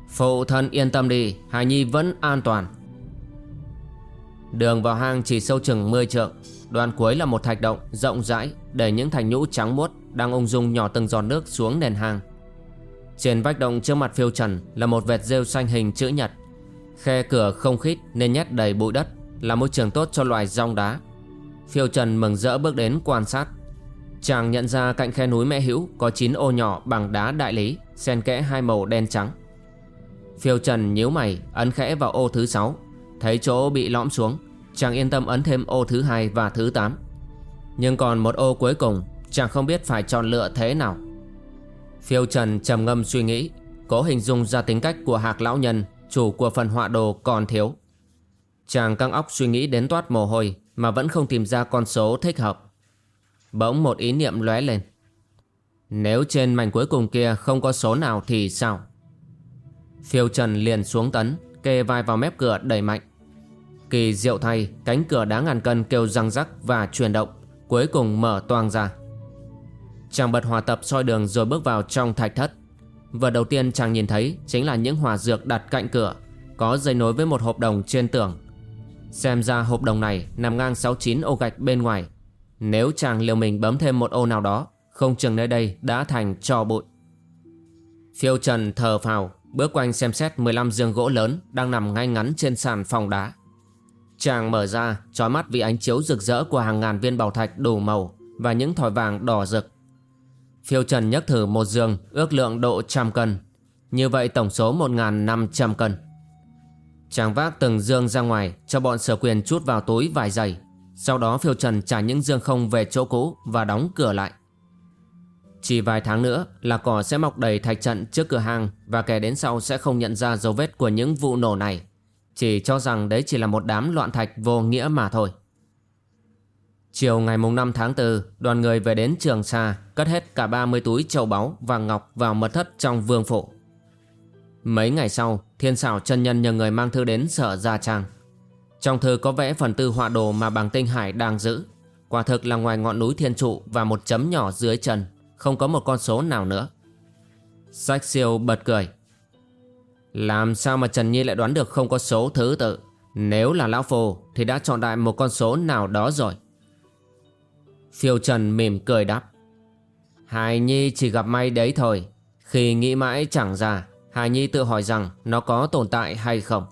Phụ thân yên tâm đi Hải Nhi vẫn an toàn. Đường vào hang chỉ sâu chừng 10 trượng. Đoạn cuối là một thạch động rộng rãi Để những thành nhũ trắng muốt. Đang ung dung nhỏ từng giọt nước xuống nền hang Trên vách động trước mặt phiêu trần Là một vệt rêu xanh hình chữ nhật. Khe cửa không khít nên nhét đầy bụi đất, Là môi trường tốt cho loài rong đá. Phiêu trần mừng rỡ bước đến quan sát. Chàng nhận ra cạnh khe núi mẹ hữu Có 9 ô nhỏ bằng đá đại lý, Xen kẽ hai màu đen trắng. Phiêu trần nhíu mày, ấn khẽ vào ô thứ 6 Thấy chỗ bị lõm xuống, Chàng yên tâm ấn thêm ô thứ hai và thứ 8 Nhưng còn một ô cuối cùng Chàng không biết phải chọn lựa thế nào. Phiêu Trần trầm ngâm suy nghĩ, Cố hình dung ra tính cách của hạc lão nhân, Chủ của phần họa đồ còn thiếu. Chàng căng óc suy nghĩ đến toát mồ hôi, Mà vẫn không tìm ra con số thích hợp. Bỗng một ý niệm lóe lên. Nếu trên mảnh cuối cùng kia không có số nào thì sao? Phiêu Trần liền xuống tấn, Kê vai vào mép cửa đẩy mạnh. Kỳ diệu thay, Cánh cửa đá ngàn cân kêu răng rắc và chuyển động, Cuối cùng mở toang ra. Chàng bật hòa tập soi đường rồi bước vào trong thạch thất. Vật đầu tiên chàng nhìn thấy Chính là những hòa dược đặt cạnh cửa, Có dây nối với một hộp đồng trên tường. Xem ra hộp đồng này Nằm ngang 69 ô gạch bên ngoài. Nếu chàng liều mình bấm thêm một ô nào đó, Không chừng nơi đây đã thành trò bụi. Phiêu trần thờ phào, Bước quanh xem xét 15 giường gỗ lớn Đang nằm ngay ngắn trên sàn phòng đá. Chàng mở ra, trói mắt vì ánh chiếu rực rỡ Của hàng ngàn viên bảo thạch đủ màu Và những thỏi vàng đỏ rực. Phiêu Trần nhấc thử một giường, Ước lượng độ trăm cân Như vậy tổng số 1.500 cân Chàng vác từng dương ra ngoài, Cho bọn sở quyền chút vào túi vài giày Sau đó Phiêu Trần trả những dương không về chỗ cũ Và đóng cửa lại chỉ vài tháng nữa là cỏ sẽ mọc đầy thạch trận trước cửa hàng và kẻ đến sau sẽ không nhận ra dấu vết của những vụ nổ này. Chỉ cho rằng đấy chỉ là một đám loạn thạch vô nghĩa mà thôi. Chiều ngày mùng 5 tháng 4, đoàn người về đến Trường Sa, cất hết cả 30 túi châu báu và ngọc vào mật thất trong vương phủ. Mấy ngày sau, thiên xảo chân nhân nhờ người mang thư đến sở Gia Trang. Trong thư có vẽ phần tư họa đồ mà bằng tinh hải đang giữ. Quả thực là ngoài ngọn núi thiên trụ và một chấm nhỏ dưới chân không có một con số nào nữa. Sách siêu bật cười. Làm sao mà Trần Nhi lại đoán được không có số thứ tự? Nếu là Lão Phù thì đã chọn đại một con số nào đó rồi. Phiêu Trần mỉm cười đáp. Hài Nhi chỉ gặp may đấy thôi. Khi nghĩ mãi chẳng ra, Hài Nhi tự hỏi rằng nó có tồn tại hay không.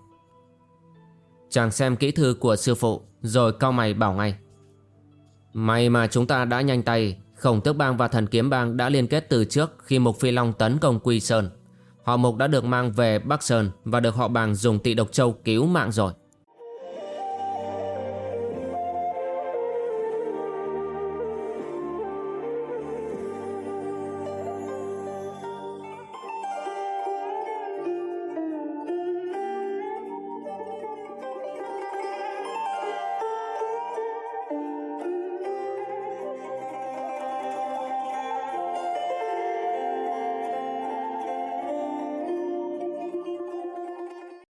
Chàng xem kỹ thư của sư phụ rồi cao mày bảo ngay. May mà chúng ta đã nhanh tay Khổng tước bang và thần kiếm bang đã liên kết từ trước khi Mục Phi Long tấn công Quy Sơn. Họ Mục đã được mang về Bắc Sơn và được họ bàng dùng tị độc châu cứu mạng rồi.